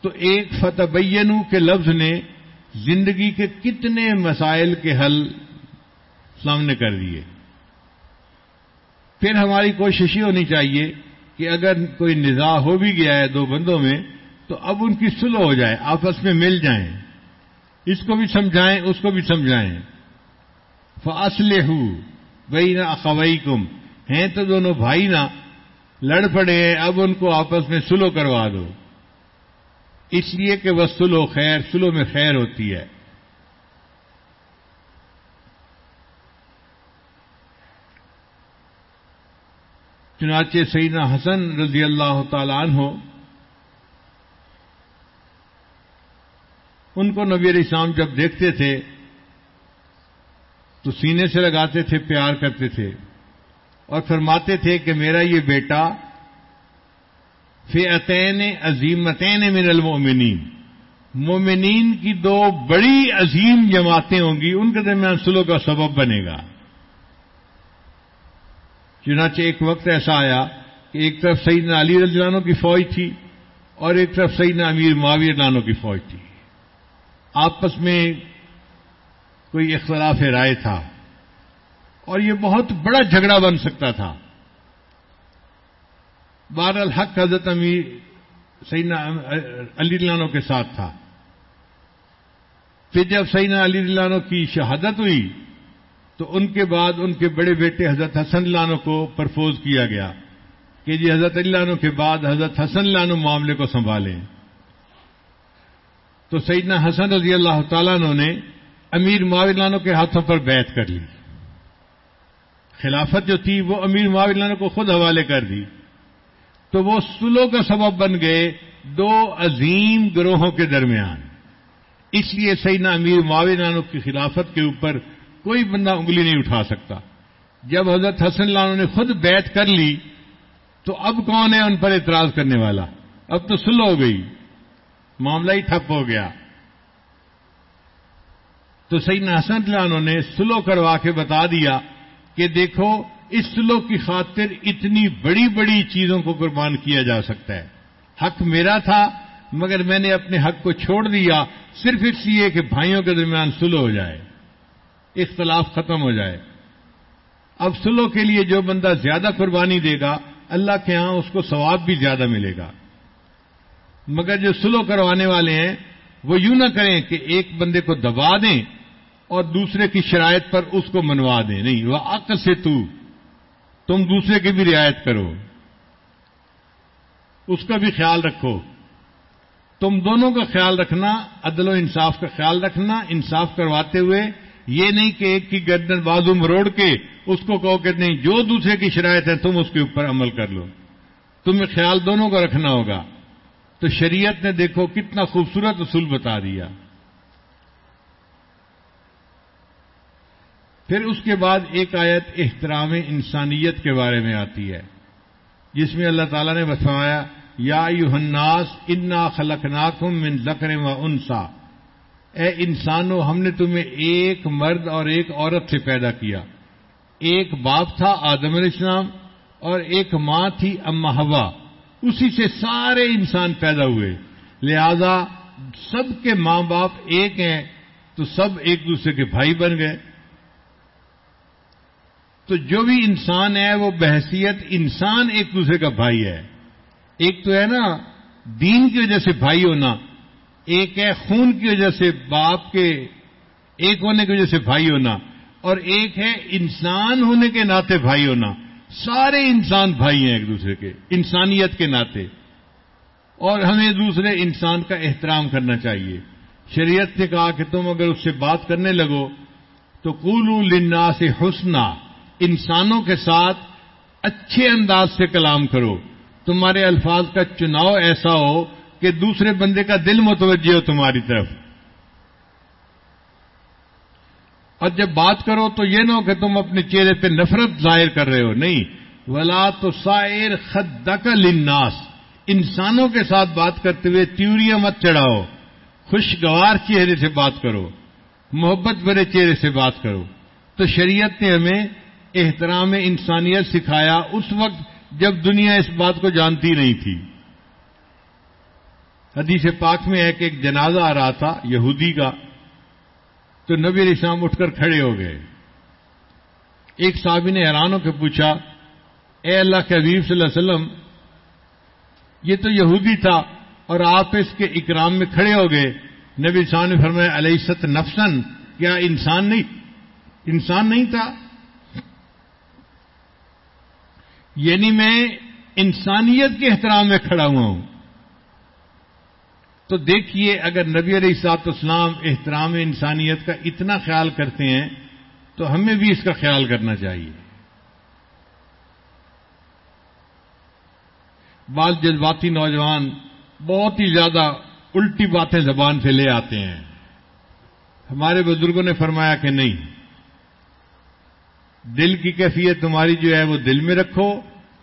B: تو ایک فتبینو کے لفظ نے زندگی کے کتنے مسائل کے حل سامنے کر دیے۔ پھر ہماری کوشش ہی ہونی چاہیے کہ اگر کوئی نظا ہو بھی گیا ہے دو بندوں میں، تو اب ان کی سلو ہو جائے، آپس میں مل جائیں۔ اس کو بھی سمجھائیں، اس کو بھی سمجھائیں۔ فاصلے ہو بھائی نہ اخوئی کم ہیں تو دونوں بھائی نہ لڑ پڑے ہیں اب ان کو آپس میں سلو کروا دو۔ اس لیے کہ وہ سلو خیر سلو میں خیر ہوتی ہے۔ چنانچہ سیدنا حسن رضی اللہ تعالی عنہ، ان کو نبی علیہ السلام جب دیکھتے تھے، تو سینے سے لگاتے تھے، پیار کرتے تھے اور فرماتے تھے کہ میرا یہ بیٹا فیعتین عظیمتین من المؤمنین۔ مومنین کی دو بڑی عظیم جماعتیں ہوں گی، ان کے درمیان سلو کا سبب بنے گا۔ چنانچہ ایک وقت ایسا آیا کہ ایک طرف سیدنا علی رضی کی فوج تھی اور ایک طرف سیدنا امیر معاویہ رضی کی فوج تھی۔ آپس میں کوئی اختلاف رائے تھا اور یہ بہت بڑا جھگڑا بن سکتا تھا۔ بار الحق حضرت امیر سیدنا علی عنہ کے ساتھ تھا۔ پھر جب سیدنا علی عنہ کی شہادت ہوئی، تو ان کے بعد ان کے بڑے بیٹے حضرت حسن لانو کو پرفوز کیا گیا کہ جی حضرت عنہ کے بعد حضرت حسن لانو معاملے کو سنبھالیں۔ تو سیدنا حسن رضی اللہ تعالیٰ عنہ نے امیر معاویہ کے ہاتھوں پر بیعت کر لی۔ خلافت جو تھی، وہ امیر معاویہ کو خود حوالے کر دی۔ تو وہ سلو کا سبب بن گئے دو عظیم گروہوں کے درمیان۔ اس لیے سیدنا امیر معاویہ کی خلافت کے اوپر کوئی بندہ انگلی نہیں اٹھا سکتا۔ جب حضرت حسن اللہ نے خود بیت کر لی، تو اب کون ہے ان پر اعتراض کرنے والا؟ اب تو سلو ہو گئی۔ معاملہ ہی ٹھپ ہو گیا۔ تو سیدنا حسن اللہ نے سلو کروا کے بتا دیا کہ دیکھو اس کی خاطر اتنی بڑی بڑی چیزوں کو قربان کیا جا سکتا ہے۔ حق میرا تھا، مگر میں نے اپنے حق کو چھوڑ دیا۔ صرف اس لیے کہ بھائیوں کے درمیان سلو ہو جائے۔ اختلاف ختم ہو جائے۔ اب سلو کے لیے جو بندہ زیادہ قربانی دے گا، اللہ کے ہاں اس کو ثواب بھی زیادہ ملے گا۔ مگر جو سلو کروانے والے ہیں، وہ یوں نہ کریں کہ ایک بندے کو دبا دیں اور دوسرے کی شرائط پر اس کو منوا دیں۔ نہیں، وہ عقل سے تو تم دوسرے کی بھی رعایت کرو۔ اس کا بھی خیال رکھو۔ تم دونوں کا خیال رکھنا، عدل و انصاف کا خیال رکھنا، انصاف کرواتے ہوئے۔ یہ نہیں کہ ایک کی گردن بازو مروڑ کے اس کو کہو کہ نہیں، جو دوسرے کی شرائط ہے تم اس کے اوپر عمل کر لو۔ تمہیں خیال دونوں کا رکھنا ہوگا۔ تو شریعت نے دیکھو کتنا خوبصورت اصول بتا دیا۔ پھر اس کے بعد ایک آیت احترام انسانیت کے بارے میں آتی ہے، جس میں اللہ تعالیٰ نے بتایا یا الناس، انا خلقناکم من ذکر و انسا۔ اے انسانوں ہم نے تمہیں ایک مرد اور ایک عورت سے پیدا کیا۔ ایک باپ تھا آدم علیہ السلام اور ایک ماں تھی اما ہوا اسی سے سارے انسان پیدا ہوئے۔ لہذا، سب کے ماں باپ ایک ہیں تو سب ایک دوسرے کے بھائی بن گئے۔ تو جو بھی انسان ہے وہ بحثیت انسان ایک دوسرے کا بھائی ہے۔ ایک تو ہے نا، دین کی وجہ سے بھائی ہونا، ایک ہے خون کی وجہ سے باپ کے ایک ہونے کی وجہ سے بھائی ہونا، اور ایک ہے انسان ہونے کے ناطے بھائی ہونا۔ سارے انسان بھائی ہیں ایک دوسرے کے، انسانیت کے ناطے۔ اور ہمیں دوسرے انسان کا احترام کرنا چاہیے۔ شریعت نے کہا کہ تم اگر اس سے بات کرنے لگو تو کولو لنا سے حسنا۔ انسانوں کے ساتھ اچھے انداز سے کلام کرو۔ تمہارے الفاظ کا چناؤ ایسا ہو کہ دوسرے بندے کا دل متوجہ ہو تمہاری طرف۔ اور جب بات کرو تو یہ نہ ہو کہ تم اپنے چہرے پہ نفرت ظاہر کر رہے ہو، نہیں۔ ولا تو سائر خدک لناس انسانوں کے ساتھ بات کرتے ہوئے تیوریاں مت چڑھاؤ۔ خوشگوار چہرے سے بات کرو۔ محبت بھرے چہرے سے بات کرو۔ تو شریعت نے ہمیں احترام انسانیت سکھایا اس وقت جب دنیا اس بات کو جانتی نہیں تھی۔ حدیث پاک میں ہے کہ ایک جنازہ آ رہا تھا یہودی کا، تو نبی علیہ السلام اٹھ کر کھڑے ہو گئے۔ ایک صحابی نے حیران ہو کے پوچھا، اے اللہ کے حبیب صلی اللہ علیہ وسلم، یہ تو یہودی تھا اور آپ اس کے اکرام میں کھڑے ہو گئے۔ نبی السلام نے فرمایا علیہ ست نفسن کیا انسان نہیں انسان نہیں تھا؟ یعنی میں انسانیت کے احترام میں کھڑا ہوا ہوں۔ تو دیکھیے، اگر نبی علیہ سات اسلام احترام انسانیت کا اتنا خیال کرتے ہیں، تو ہمیں بھی اس کا خیال کرنا چاہیے۔ بعض جذباتی نوجوان بہت ہی زیادہ الٹی باتیں زبان سے لے آتے ہیں۔ ہمارے بزرگوں نے فرمایا کہ نہیں دل کی کیفیت تمہاری جو ہے وہ دل میں رکھو،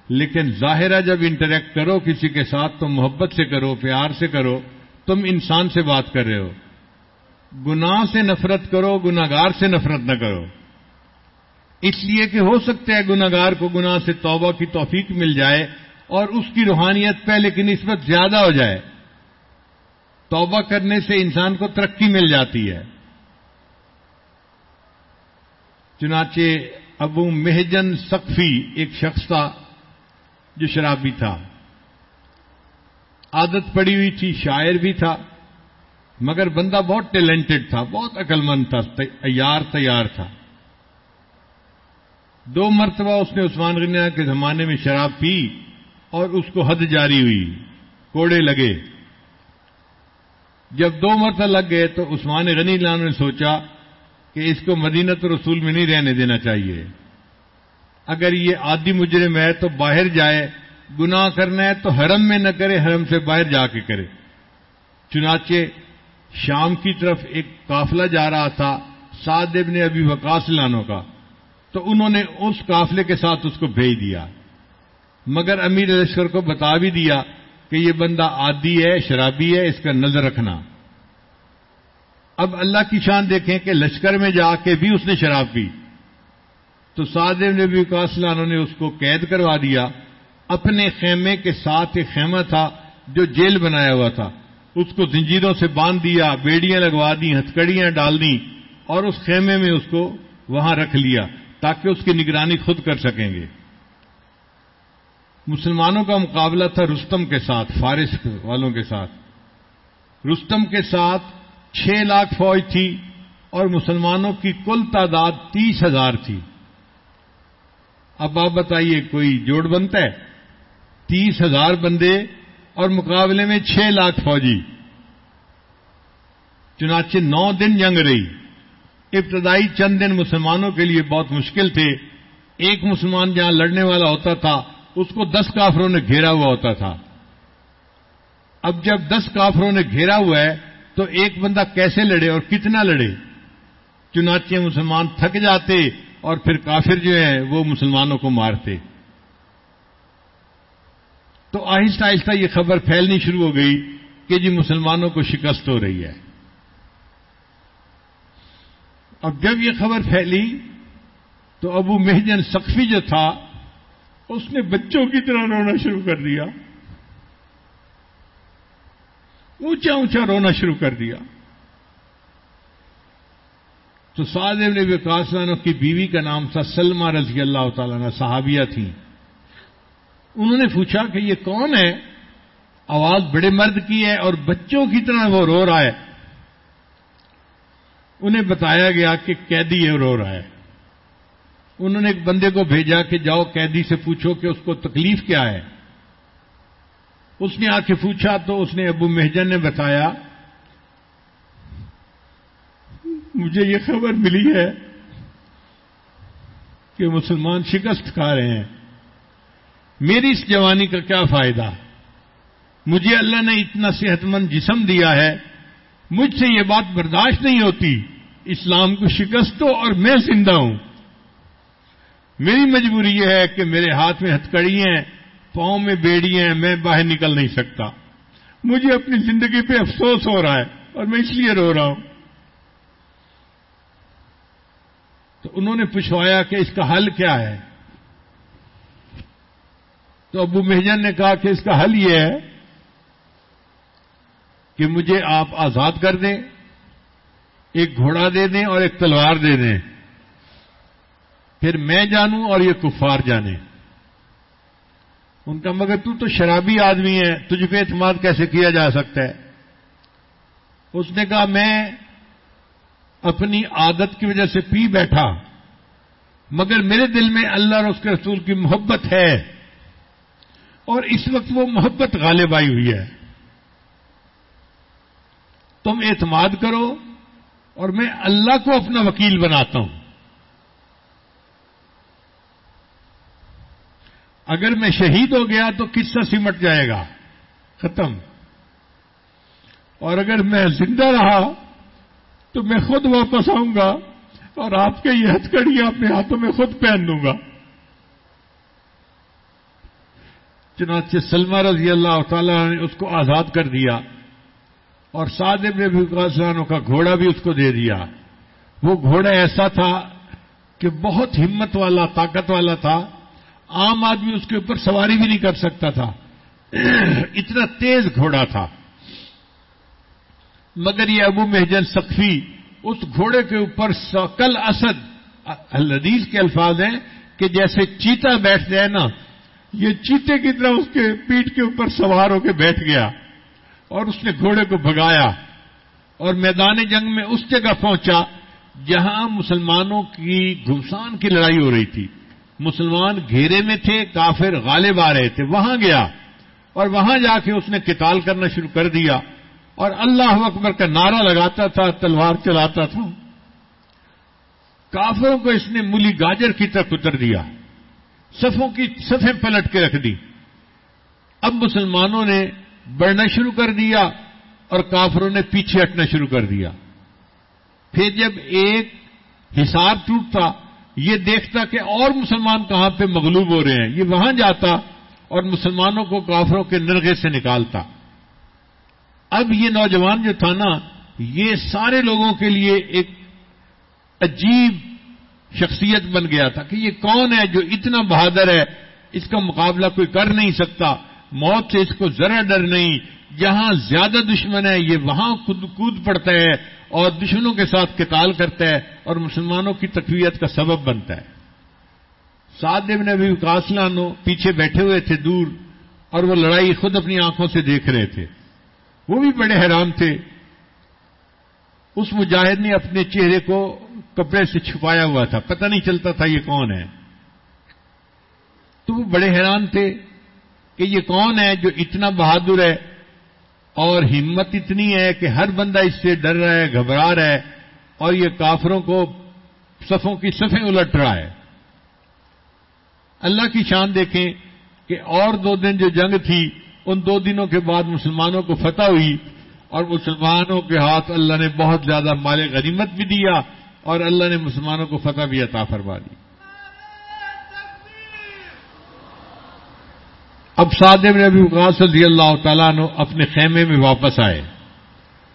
B: لیکن ظاہرہ جب انٹریکٹ کرو، کسی کے ساتھ تو محبت سے کرو، پیار سے کرو، تم انسان سے بات کر رہے ہو۔ گناہ سے نفرت کرو گناگار سے نفرت نہ کرو۔ اس لیے کہ ہو سکتا ہے گناگار کو گناہ سے توبہ کی توفیق مل جائے اور اس کی روحانیت پہلے کی نسبت زیادہ ہو جائے۔ توبہ کرنے سے انسان کو ترقی مل جاتی ہے۔ چنانچہ ابو مہجن سقفی ایک شخص تھا جو شرابی تھا۔ عادت پڑی ہوئی تھی، شاعر بھی تھا، مگر بندہ بہت ٹیلنٹڈ تھا، بہت عقل مند تھا، تیار تیار تھا۔ دو مرتبہ اس نے عثمان غنیا کے زمانے میں شراب پی اور اس کو حد جاری ہوئی، کوڑے لگے۔ جب دو مرتبہ لگ گئے تو عثمان غنی لان نے سوچا کہ اس کو مدینت رسول میں نہیں رہنے دینا چاہیے۔ اگر یہ آدھی مجرم ہے تو باہر جائے، گناہ کرنا ہے تو حرم میں نہ کرے، حرم سے باہر جا کے کرے۔ چنانچہ شام کی طرف ایک قافلہ جا رہا تھا، سعد ابن ابھی وکاس لانوں کا۔ تو انہوں نے اس قافلے کے ساتھ اس کو بھیج دیا۔ مگر امیر لشکر کو بتا بھی دیا کہ یہ بندہ عادی ہے، شرابی ہے، اس کا نظر رکھنا۔ اب اللہ کی شان دیکھیں کہ لشکر میں جا کے بھی اس نے شراب پی۔ تو سعدیو نے بھی کاسلانوں نے اس کو قید کروا دیا۔ اپنے خیمے کے ساتھ ایک خیمہ تھا جو جیل بنایا ہوا تھا۔ اس کو زنجیروں سے باندھ دیا، بیڑیاں لگوا دی ہتکڑیاں ڈال دی اور اس خیمے میں اس کو وہاں رکھ لیا تاکہ اس کی نگرانی خود کر سکیں گے۔ مسلمانوں کا مقابلہ تھا رستم کے ساتھ، فارس والوں کے ساتھ۔ رستم کے ساتھ چھ لاکھ فوج تھی اور مسلمانوں کی کل تعداد تیس ہزار تھی۔ اب آپ بتائیے، کوئی جوڑ بنتا ہے؟ تیس ہزار بندے اور مقابلے میں چھ لاکھ فوجی۔ چنانچہ نو دن جنگ رہی۔ ابتدائی چند دن مسلمانوں کے لیے بہت مشکل تھے۔ ایک مسلمان جہاں لڑنے والا ہوتا تھا، اس کو دس کافروں نے گھیرا ہوا ہوتا تھا۔ اب جب دس کافروں نے گھیرا ہوا ہے تو ایک بندہ کیسے لڑے اور کتنا لڑے؟ چنانچہ مسلمان تھک جاتے اور پھر کافر جو ہیں وہ مسلمانوں کو مارتے۔ تو آہستہ آہستہ یہ خبر پھیلنی شروع ہو گئی کہ جی مسلمانوں کو شکست ہو رہی ہے۔ اب جب یہ خبر پھیلی تو ابو مہجن سخفی جو تھا، اس نے بچوں کی طرح رونا شروع کر دیا۔ اونچا اونچا رونا شروع کر دیا۔ تو سعدیو نے وکاس لانو کی بیوی کا نام تھا سلما رضی اللہ تعالیٰ نے صحابیہ تھیں۔ انہوں نے پوچھا کہ یہ کون ہے؟ آواز بڑے مرد کی ہے اور بچوں کی طرح وہ رو رہا ہے۔ انہیں بتایا گیا کہ قیدی ہے، رو رہا ہے۔ انہوں نے ایک بندے کو بھیجا کہ جاؤ قیدی سے پوچھو کہ اس کو تکلیف کیا ہے۔ اس نے آ کے پوچھا تو اس نے ابو مہجن نے بتایا، مجھے یہ خبر ملی ہے کہ مسلمان شکست کھا رہے ہیں۔ میری اس جوانی کا کیا فائدہ؟ مجھے اللہ نے اتنا صحت مند جسم دیا ہے، مجھ سے یہ بات برداشت نہیں ہوتی۔ اسلام کو شکست دو اور میں زندہ ہوں۔ میری مجبوری یہ ہے کہ میرے ہاتھ میں ہتکڑی ہیں۔ پاؤں میں بیڑی ہیں، میں باہر نکل نہیں سکتا۔ مجھے اپنی زندگی پہ افسوس ہو رہا ہے اور میں اس لیے رو رہا ہوں۔ تو انہوں نے پوچھوایا کہ اس کا حل کیا ہے؟ تو ابو مہجن نے کہا کہ اس کا حل یہ ہے کہ مجھے آپ آزاد کر دیں، ایک گھوڑا دے دیں اور ایک تلوار دے دیں۔ پھر میں جانوں اور یہ کفار جانے۔ ان کا مگر تو تو شرابی آدمی ہے تجھ پہ اعتماد کیسے کیا جا سکتا ہے؟ اس نے کہا، میں اپنی عادت کی وجہ سے پی بیٹھا، مگر میرے دل میں اللہ اور اس کے رسول کی محبت ہے، اور اس وقت وہ محبت غالب آئی ہوئی ہے۔ تم اعتماد کرو اور میں اللہ کو اپنا وکیل بناتا ہوں۔ اگر میں شہید ہو گیا تو قصہ سمٹ جائے گا۔ ختم۔ اور اگر میں زندہ رہا تو میں خود واپس آؤں گا اور آپ کے یہ ہتھکڑیاں اپنے ہاتھوں میں خود پہن لوں گا۔ چنانچہ سلمہ رضی اللہ تعالی نے اس کو آزاد کر دیا اور سعد ابن بھی کا گھوڑا بھی اس کو دے دیا۔ وہ گھوڑا ایسا تھا کہ بہت ہمت والا، طاقت والا تھا۔ عام آدمی اس کے اوپر سواری بھی نہیں کر سکتا تھا۔ اتنا تیز گھوڑا تھا۔ مگر یہ ابو محجن سخفی اس گھوڑے کے اوپر کل اسد الحدیث کے الفاظ ہیں کہ جیسے چیتا بیٹھ جائے نا، یہ چیتے کی طرح اس کے پیٹ کے اوپر سوار ہو کے بیٹھ گیا اور اس نے گھوڑے کو بھگایا اور میدان جنگ میں اس جگہ پہنچا جہاں مسلمانوں کی گھمسان کی لڑائی ہو رہی تھی۔ مسلمان گھیرے میں تھے، کافر غالب آ رہے تھے، وہاں گیا اور وہاں جا کے اس نے قتال کرنا شروع کر دیا اور اللہ اکبر کا نعرہ لگاتا تھا، تلوار چلاتا تھا۔ کافروں کو اس نے ملی گاجر کی طرف اتر دیا، صفوں کی صفیں پلٹ کے رکھ دی۔ اب مسلمانوں نے بڑھنا شروع کر دیا اور کافروں نے پیچھے ہٹنا شروع کر دیا۔ پھر جب ایک حساب ٹوٹتا یہ دیکھتا کہ اور مسلمان کہاں پہ مغلوب ہو رہے ہیں۔ یہ وہاں جاتا اور مسلمانوں کو کافروں کے نرغے سے نکالتا۔ اب یہ نوجوان جو تھا نا، یہ سارے لوگوں کے لیے ایک عجیب شخصیت بن گیا تھا کہ یہ کون ہے جو اتنا بہادر ہے، اس کا مقابلہ کوئی کر نہیں سکتا، موت سے اس کو ذرا ڈر نہیں جہاں زیادہ دشمن ہے، یہ وہاں خود کود پڑتا ہے اور دشمنوں کے ساتھ قتال کرتا ہے اور مسلمانوں کی تقویت کا سبب بنتا ہے۔ سعد ابن ابھی قاسلانو پیچھے بیٹھے ہوئے تھے دور اور وہ لڑائی خود اپنی آنکھوں سے دیکھ رہے تھے۔ وہ بھی بڑے حیران تھے۔ اس مجاہد نے اپنے چہرے کو کپڑے سے چھپایا ہوا تھا۔ پتہ نہیں چلتا تھا یہ کون ہے۔ تو وہ بڑے حیران تھے کہ یہ کون ہے جو اتنا بہادر ہے اور ہمت اتنی ہے کہ ہر بندہ اس سے ڈر رہا ہے، گھبرا رہا ہے اور یہ کافروں کو صفوں کی صفیں الٹ رہا ہے۔ اللہ کی شان دیکھیں کہ اور دو دن جو جنگ تھی، ان دو دنوں کے بعد مسلمانوں کو فتح ہوئی اور مسلمانوں کے ہاتھ اللہ نے بہت زیادہ مال غنیمت بھی دیا اور اللہ نے مسلمانوں کو فتح بھی عطا فرما دی۔ اب بن ابی وقاص رضی اللہ تعالیٰ نے اپنے خیمے میں واپس آئے۔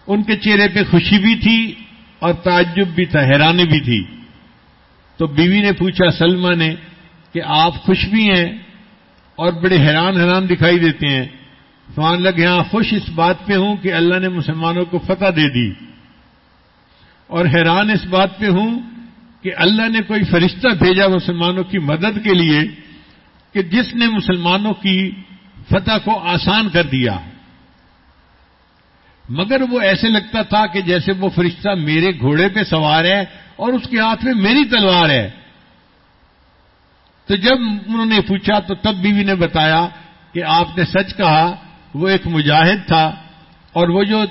B: ان کے چہرے پہ خوشی بھی تھی اور تعجب بھی تھا، حیرانی بھی تھی۔ تو بیوی نے پوچھا، سلمہ نے کہ آپ خوش بھی ہیں اور بڑے حیران حیران دکھائی دیتے ہیں۔ فان لگ یہاں خوش اس بات پہ ہوں کہ اللہ نے مسلمانوں کو فتح دے دی۔ اور حیران اس بات پہ ہوں کہ اللہ نے کوئی فرشتہ بھیجا مسلمانوں کی مدد کے لیے کہ جس نے مسلمانوں کی فتح کو آسان کر دیا، مگر وہ ایسے لگتا تھا کہ جیسے وہ فرشتہ میرے گھوڑے پہ سوار ہے اور اس کے ہاتھ میں میری تلوار ہے۔ تو جب انہوں نے پوچھا تو تب بیوی نے بتایا کہ آپ نے سچ کہا، وہ ایک مجاہد تھا اور وہ جو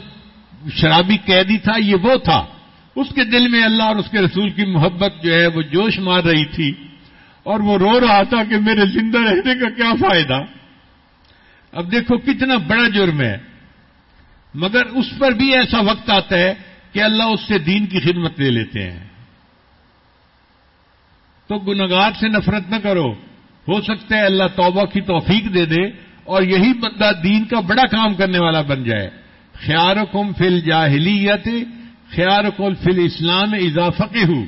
B: شرابی قیدی تھا، یہ وہ تھا۔ اس کے دل میں اللہ اور اس کے رسول کی محبت جو ہے، وہ جوش مار رہی تھی۔ اور وہ رو رہا تھا کہ میرے زندہ رہنے کا کیا فائدہ؟ اب دیکھو کتنا بڑا جرم ہے۔ مگر اس پر بھی ایسا وقت آتا ہے کہ اللہ اس سے دین کی خدمت لے لیتے ہیں۔ تو گنگار سے نفرت نہ کرو۔ ہو سکتا ہے اللہ توبہ کی توفیق دے دے اور یہی بندہ دین کا بڑا کام کرنے والا بن جائے۔ خیار کم فل جاہلیت خیار کل فل اسلام اضافہ ہوں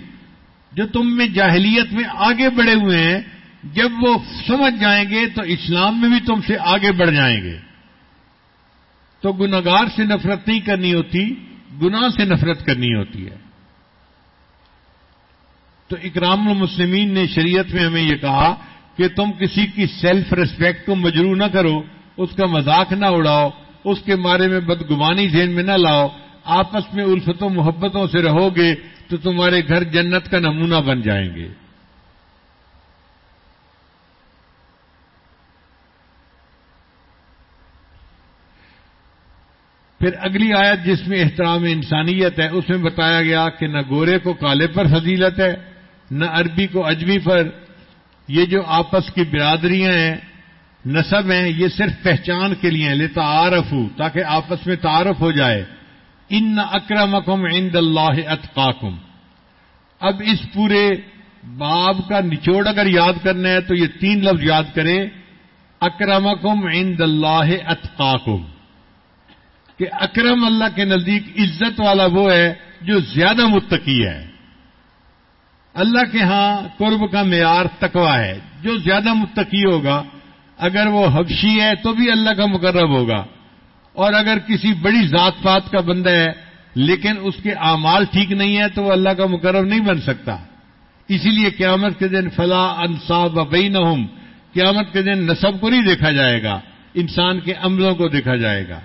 B: جو تم میں جاہلیت میں آگے بڑھے ہوئے ہیں، جب وہ سمجھ جائیں گے تو اسلام میں بھی تم سے آگے بڑھ جائیں گے۔ تو گناگار سے نفرت نہیں کرنی ہوتی، گناہ سے نفرت کرنی ہوتی ہے۔ تو اکرام المسلمین نے شریعت میں ہمیں یہ کہا کہ تم کسی کی سیلف ریسپیکٹ کو مجرو نہ کرو، اس کا مذاق نہ اڑاؤ، اس کے بارے میں بدگمانی ذہن میں نہ لاؤ، آپس میں الفتوں محبتوں سے رہو گے تو تمہارے گھر جنت کا نمونہ بن جائیں گے۔ پھر اگلی آیت جس میں احترام انسانیت ہے، اس میں بتایا گیا کہ نہ گورے کو کالے پر فضیلت ہے، نہ عربی کو اجمی پر۔ یہ جو آپس کی برادریاں ہیں نصب ہیں، یہ صرف پہچان کے لیے لیتا عارف ہوں تاکہ آپس میں تعارف ہو جائے۔ ان اکرمکم عند اللہ اتقاکم اب اس پورے باب کا نچوڑ اگر یاد کرنا ہے تو یہ تین لفظ یاد کریں اکرمکم عند اللہ اتقاکم کہ اکرم اللہ کے نزدیک عزت والا وہ ہے جو زیادہ متقی ہے۔ اللہ کے ہاں قرب کا معیار تکوا ہے۔ جو زیادہ متقی ہوگا، اگر وہ حبشی ہے تو بھی اللہ کا مقرب ہوگا۔ اور اگر کسی بڑی ذات پات کا بندہ ہے، لیکن اس کے اعمال ٹھیک نہیں ہے تو وہ اللہ کا مقرب نہیں بن سکتا۔ اسی لیے قیامت کے دن فلاح انصاب بینہم، قیامت کے دن نصب کو نہیں دیکھا جائے گا، انسان کے عملوں کو دیکھا جائے گا۔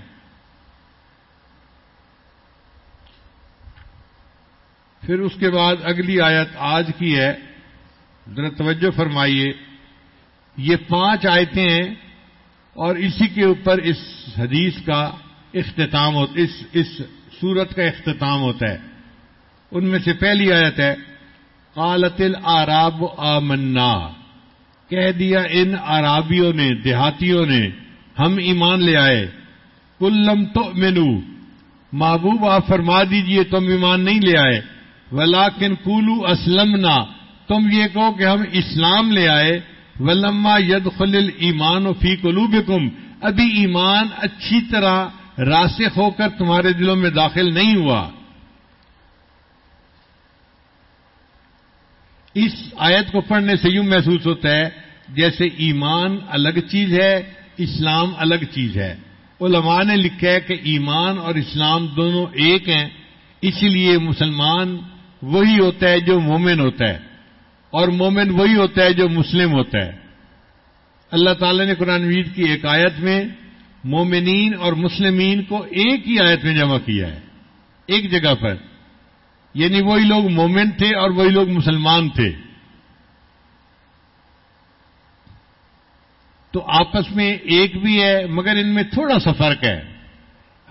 B: پھر اس کے بعد اگلی آیت آج کی ہے۔ ذرا توجہ فرمائیے۔ یہ پانچ آیتیں ہیں اور اسی کے اوپر اس حدیث کا اختتام ہوتا اس اس سورت کا اختتام ہوتا ہے۔ ان میں سے پہلی آیت ہے، قالت العراب آمنا۔ کہہ دیا ان عرابیوں نے، دیہاتیوں نے، ہم ایمان لے آئے۔ کلم تو مینو محبوب، آپ فرما دیجیے، تم ایمان نہیں لے آئے۔ ولاکن کولو اسلم تم یہ کہو کہ ہم اسلام لے آئے۔ ولما ید خل ایمان و فی قلوبکم، ابھی ایمان اچھی طرح راسخ ہو کر تمہارے دلوں میں داخل نہیں ہوا۔ اس آیت کو پڑھنے سے یوں محسوس ہوتا ہے جیسے ایمان الگ چیز ہے، اسلام الگ چیز ہے۔ علماء نے لکھا ہے کہ ایمان اور اسلام دونوں ایک ہیں، اسی لیے مسلمان وہی ہوتا ہے جو مومن ہوتا ہے۔ اور مومن وہی ہوتا ہے جو مسلم ہوتا ہے۔ اللہ تعالی نے قرآن وید کی ایک آیت میں مومنین اور مسلمین کو ایک ہی آیت میں جمع کیا ہے۔ ایک جگہ پر۔ یعنی وہی لوگ مومن تھے اور وہی لوگ مسلمان تھے۔ تو آپس میں ایک بھی ہے، مگر ان میں تھوڑا سا فرق ہے۔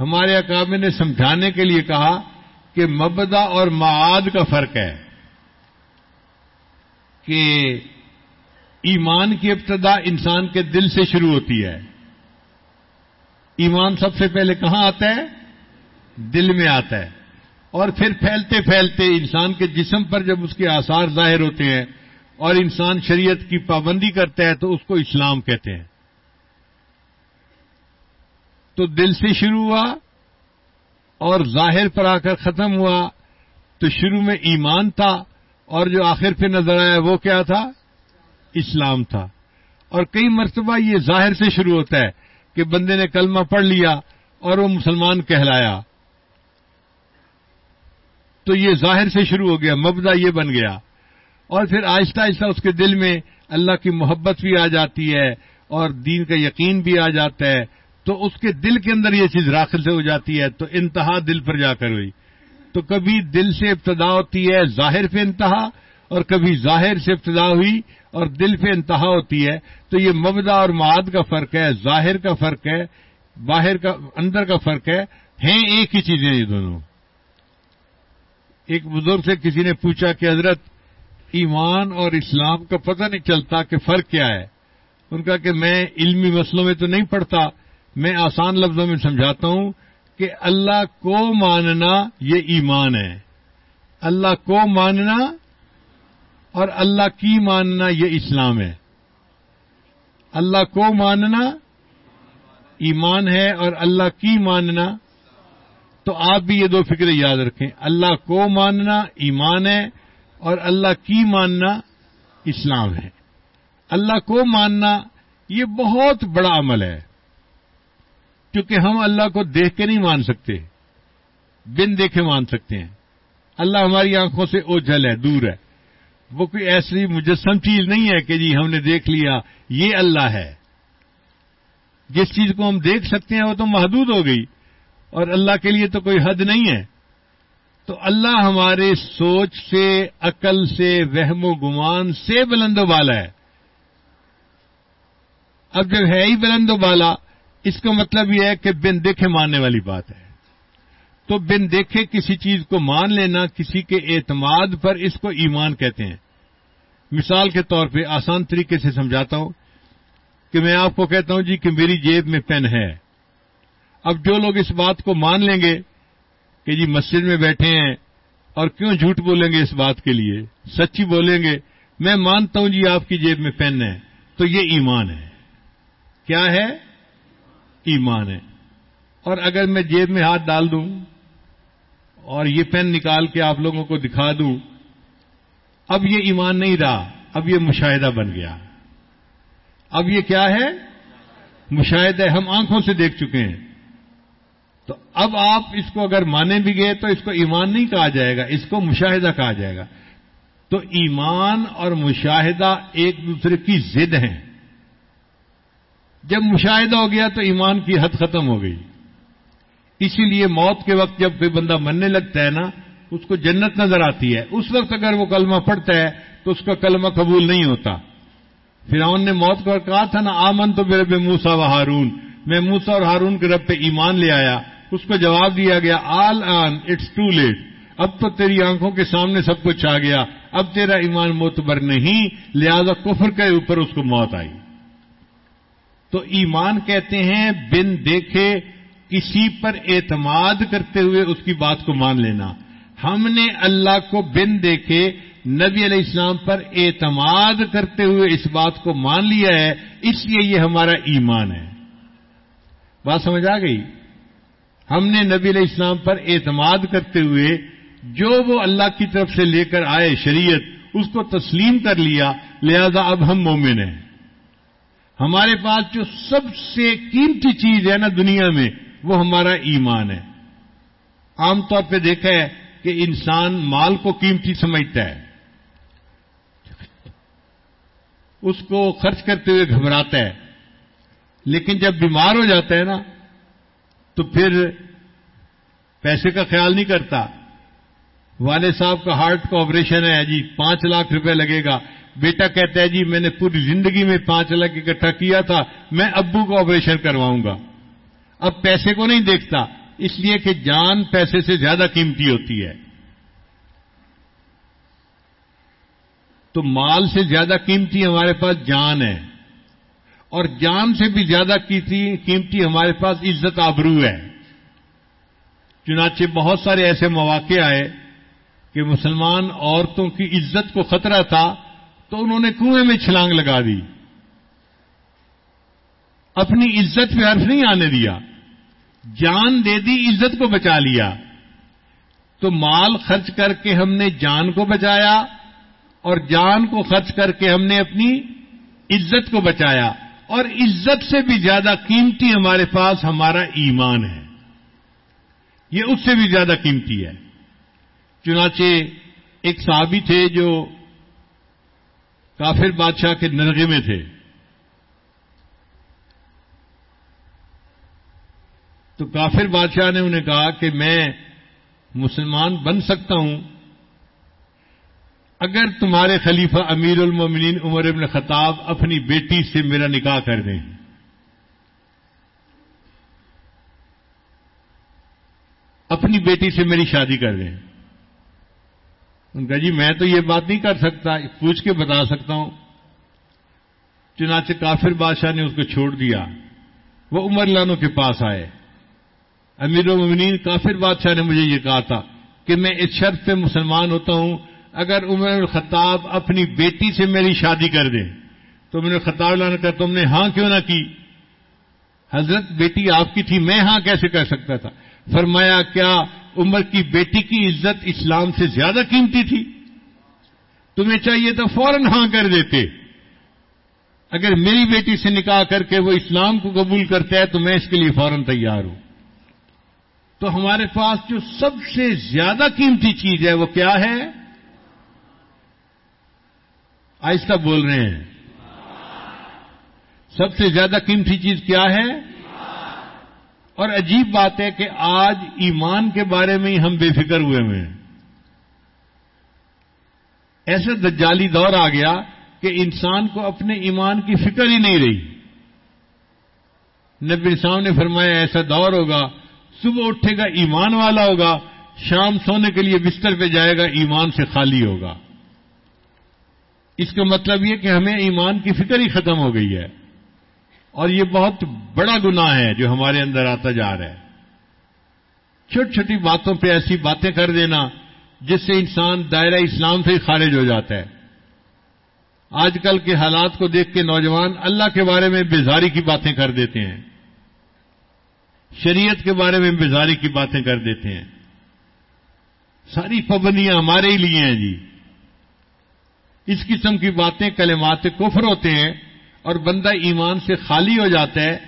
B: ہمارے اکابے نے سمجھانے کے لیے کہا کہ مبدا اور معاد کا فرق ہے۔ کہ ایمان کی ابتدا انسان کے دل سے شروع ہوتی ہے۔ ایمان سب سے پہلے کہاں آتا ہے؟ دل میں آتا ہے۔ اور پھر پھیلتے پھیلتے انسان کے جسم پر جب اس کے آثار ظاہر ہوتے ہیں اور انسان شریعت کی پابندی کرتا ہے تو اس کو اسلام کہتے ہیں۔ تو دل سے شروع ہوا اور ظاہر پر آ کر ختم ہوا تو شروع میں ایمان تھا۔ اور جو آخر پہ نظر آیا وہ کیا تھا؟ اسلام تھا۔ اور کئی مرتبہ یہ ظاہر سے شروع ہوتا ہے کہ بندے نے کلمہ پڑھ لیا اور وہ مسلمان کہلایا۔ تو یہ ظاہر سے شروع ہو گیا، مبدا یہ بن گیا۔ اور پھر آہستہ آہستہ اس کے دل میں اللہ کی محبت بھی آ جاتی ہے اور دین کا یقین بھی آ جاتا ہے۔ تو اس کے دل کے اندر یہ چیز داخل سے ہو جاتی ہے۔ تو انتہا دل پر جا کر ہوئی۔ تو کبھی دل سے ابتدا ہوتی ہے، ظاہر پہ انتہا، اور کبھی ظاہر سے ابتدا ہوئی اور دل پہ انتہا ہوتی ہے۔ تو یہ مبدا اور معاد کا فرق ہے، ظاہر کا فرق ہے، باہر کا، اندر کا فرق ہے۔ ہیں ایک ہی چیزیں یہ دونوں۔ ایک بزرگ سے کسی نے پوچھا کہ حضرت، ایمان اور اسلام کا پتہ نہیں چلتا کہ فرق کیا ہے۔ ان کا کہ میں علمی مسئلوں میں تو نہیں پڑھتا، میں آسان لفظوں میں سمجھاتا ہوں۔ کہ اللہ کو ماننا یہ ایمان ہے۔ اللہ کو ماننا اور اللہ کی ماننا یہ اسلام ہے۔ اللہ کو ماننا ایمان ہے اور اللہ کی ماننا، تو آپ بھی یہ دو فکریں یاد رکھیں۔ اللہ کو ماننا ایمان ہے اور اللہ کی ماننا اسلام ہے۔ اللہ کو ماننا یہ بہت بڑا عمل ہے۔ کیونکہ ہم اللہ کو دیکھ کے نہیں مان سکتے، بن دیکھے مان سکتے ہیں۔ اللہ ہماری آنکھوں سے اوجھل ہے، دور ہے۔ وہ کوئی ایسی مجسم چیز نہیں ہے کہ جی ہم نے دیکھ لیا، یہ اللہ ہے۔ جس چیز کو ہم دیکھ سکتے ہیں، وہ تو محدود ہو گئی۔ اور اللہ کے لیے تو کوئی حد نہیں ہے۔ تو اللہ ہمارے سوچ سے، عقل سے، وہم و گمان سے بلند و بالا ہے۔ اب جب ہے ہی بلند و بالا اس کا مطلب یہ ہے کہ بن دیکھے ماننے والی بات ہے۔ تو بن دیکھے کسی چیز کو مان لینا کسی کے اعتماد پر اس کو ایمان کہتے ہیں۔ مثال کے طور پہ آسان طریقے سے سمجھاتا ہوں کہ میں آپ کو کہتا ہوں جی کہ میری جیب میں پین ہے۔ اب جو لوگ اس بات کو مان لیں گے کہ جی مسجد میں بیٹھے ہیں اور کیوں جھوٹ بولیں گے اس بات کے لیے؟ سچی بولیں گے، میں مانتا ہوں جی آپ کی جیب میں پین ہے۔ تو یہ ایمان ہے۔ کیا ہے؟ ایمان ہے۔ اور اگر میں جیب میں ہاتھ ڈال دوں اور یہ پین نکال کے آپ لوگوں کو دکھا دوں، اب یہ ایمان نہیں رہا، اب یہ مشاہدہ بن گیا۔ اب یہ کیا ہے؟ مشاہدہ ہم آنکھوں سے دیکھ چکے ہیں۔ تو اب آپ اس کو اگر مانے بھی گئے تو اس کو ایمان نہیں کہا جائے گا، اس کو مشاہدہ کہا جائے گا۔ تو ایمان اور مشاہدہ ایک دوسرے کی ضد ہیں۔ جب مشاہدہ ہو گیا تو ایمان کی حد ختم ہو گئی۔ اسی لیے موت کے وقت جب کوئی بندہ مرنے لگتا ہے نا، اس کو جنت نظر آتی ہے۔ اس وقت اگر وہ کلمہ پڑھتا ہے تو اس کا کلمہ قبول نہیں ہوتا۔ فرعون نے موت کو کہا تھا نا، آمن تو میرے بے موسا و ہارون۔ میں موسا اور ہارون کے رب پہ ایمان لے آیا۔ اس کو جواب دیا گیا، all on it's too late اب تو تیری آنکھوں کے سامنے سب کچھ آ گیا۔ اب تیرا ایمان معتبر نہیں، لہذا کفر کے اوپر اس کو موت آئی۔ تو ایمان کہتے ہیں، بن دیکھے، کسی پر اعتماد کرتے ہوئے اس کی بات کو مان لینا۔ ہم نے اللہ کو بن دیکھے، نبی علیہ السلام پر اعتماد کرتے ہوئے اس بات کو مان لیا ہے، اس لیے یہ ہمارا ایمان ہے۔ بات سمجھ آ گئی؟ ہم نے نبی علیہ السلام پر اعتماد کرتے ہوئے جو وہ اللہ کی طرف سے لے کر آئے شریعت، اس کو تسلیم کر لیا، لہذا اب ہم مومن ہیں۔ ہمارے پاس جو سب سے قیمتی چیز ہے نا دنیا میں، وہ ہمارا ایمان ہے۔ عام طور پہ دیکھا ہے کہ انسان مال کو قیمتی سمجھتا ہے۔ اس کو خرچ کرتے ہوئے گھبراتا ہے۔ لیکن جب بیمار ہو جاتا ہے نا، تو پھر پیسے کا خیال نہیں کرتا۔ والد صاحب کا ہارٹ کا آپریشن ہے جی پانچ لاکھ روپے لگے گا۔ بیٹا کہتا ہے جی میں نے پوری زندگی میں پانچ لاکھ اکٹھا کیا تھا، میں ابو کو آپریشن کرواؤں گا۔ اب پیسے کو نہیں دیکھتا، اس لیے کہ جان پیسے سے زیادہ قیمتی ہوتی ہے۔ تو مال سے زیادہ قیمتی ہمارے پاس جان ہے، اور جان سے بھی زیادہ قیمتی ہمارے پاس عزت آبرو ہے۔ چنانچہ بہت سارے ایسے مواقع آئے کہ مسلمان عورتوں کی عزت کو خطرہ تھا تو انہوں نے کنویں میں چھلانگ لگا دی۔ اپنی عزت پہ حرف نہیں آنے دیا۔ جان دے دی، عزت کو بچا لیا۔ تو مال خرچ کر کے ہم نے جان کو بچایا اور جان کو خرچ کر کے ہم نے اپنی عزت کو بچایا۔ اور عزت سے بھی زیادہ قیمتی ہمارے پاس ہمارا ایمان ہے۔ یہ اس سے بھی زیادہ قیمتی ہے۔ چنانچہ ایک صحابی تھے جو کافر بادشاہ کے نرغے میں تھے۔ تو کافر بادشاہ نے انہیں کہا کہ میں مسلمان بن سکتا ہوں۔ اگر تمہارے خلیفہ امیر المومنین عمر ابن خطاب اپنی بیٹی سے میرا نکاح کر دیں۔ اپنی بیٹی سے میری شادی کر دیں۔ ان کا جی میں تو یہ بات نہیں کر سکتا، پوچھ کے بتا سکتا ہوں۔ چنانچہ کافر بادشاہ نے اس کو چھوڑ دیا۔ وہ عمر لانوں کے پاس آئے۔ امیر المنین کافر بادشاہ نے مجھے یہ کہا تھا کہ میں اس شرط پہ مسلمان ہوتا ہوں، اگر عمر الخطاب اپنی بیٹی سے میری شادی کر دیں تو میں نے خطاب لانا کہا تم نے ہاں کیوں نہ کی؟ حضرت بیٹی آپ کی تھی، میں ہاں کیسے کر سکتا تھا؟ فرمایا، کیا عمر کی بیٹی کی عزت اسلام سے زیادہ قیمتی تھی۔ تمہیں چاہیے تو فوراً ہاں کر دیتے۔ اگر میری بیٹی سے نکاح کر کے وہ اسلام کو قبول کرتا ہے تو میں اس کے لیے فوراً تیار ہوں۔ تو ہمارے پاس جو سب سے زیادہ قیمتی چیز ہے وہ کیا ہے؟ آہستہ بول رہے ہیں۔ سب سے زیادہ قیمتی چیز کیا ہے؟ اور عجیب بات ہے کہ آج ایمان کے بارے میں ہی ہم بے فکر ہوئے ہوئے ہیں۔ ایسے دجالی دور آ گیا کہ انسان کو اپنے ایمان کی فکر ہی نہیں رہی۔ نبی صاحب نے فرمایا، ایسا دور ہوگا، صبح اٹھے گا، ایمان والا ہوگا، شام سونے کے لیے بستر پہ جائے گا، ایمان سے خالی ہوگا۔ اس کا مطلب یہ کہ ہمیں ایمان کی فکر ہی ختم ہو گئی ہے۔ اور یہ بہت بڑا گناہ ہے جو ہمارے اندر آتا جا رہا ہے۔ چھوٹی چھوٹی باتوں پہ ایسی باتیں کر دینا جس سے انسان دائرہ اسلام سے ہی خارج ہو جاتا ہے۔ آج کل کے حالات کو دیکھ کے نوجوان اللہ کے بارے میں بیزاری کی باتیں کر دیتے ہیں۔ شریعت کے بارے میں بیزاری کی باتیں کر دیتے ہیں۔ ساری پابندیاں ہمارے ہی لیے ہیں جی۔ اس قسم کی باتیں کلمات کفر ہوتے ہیں۔ اور بندہ ایمان سے خالی ہو جاتا ہے،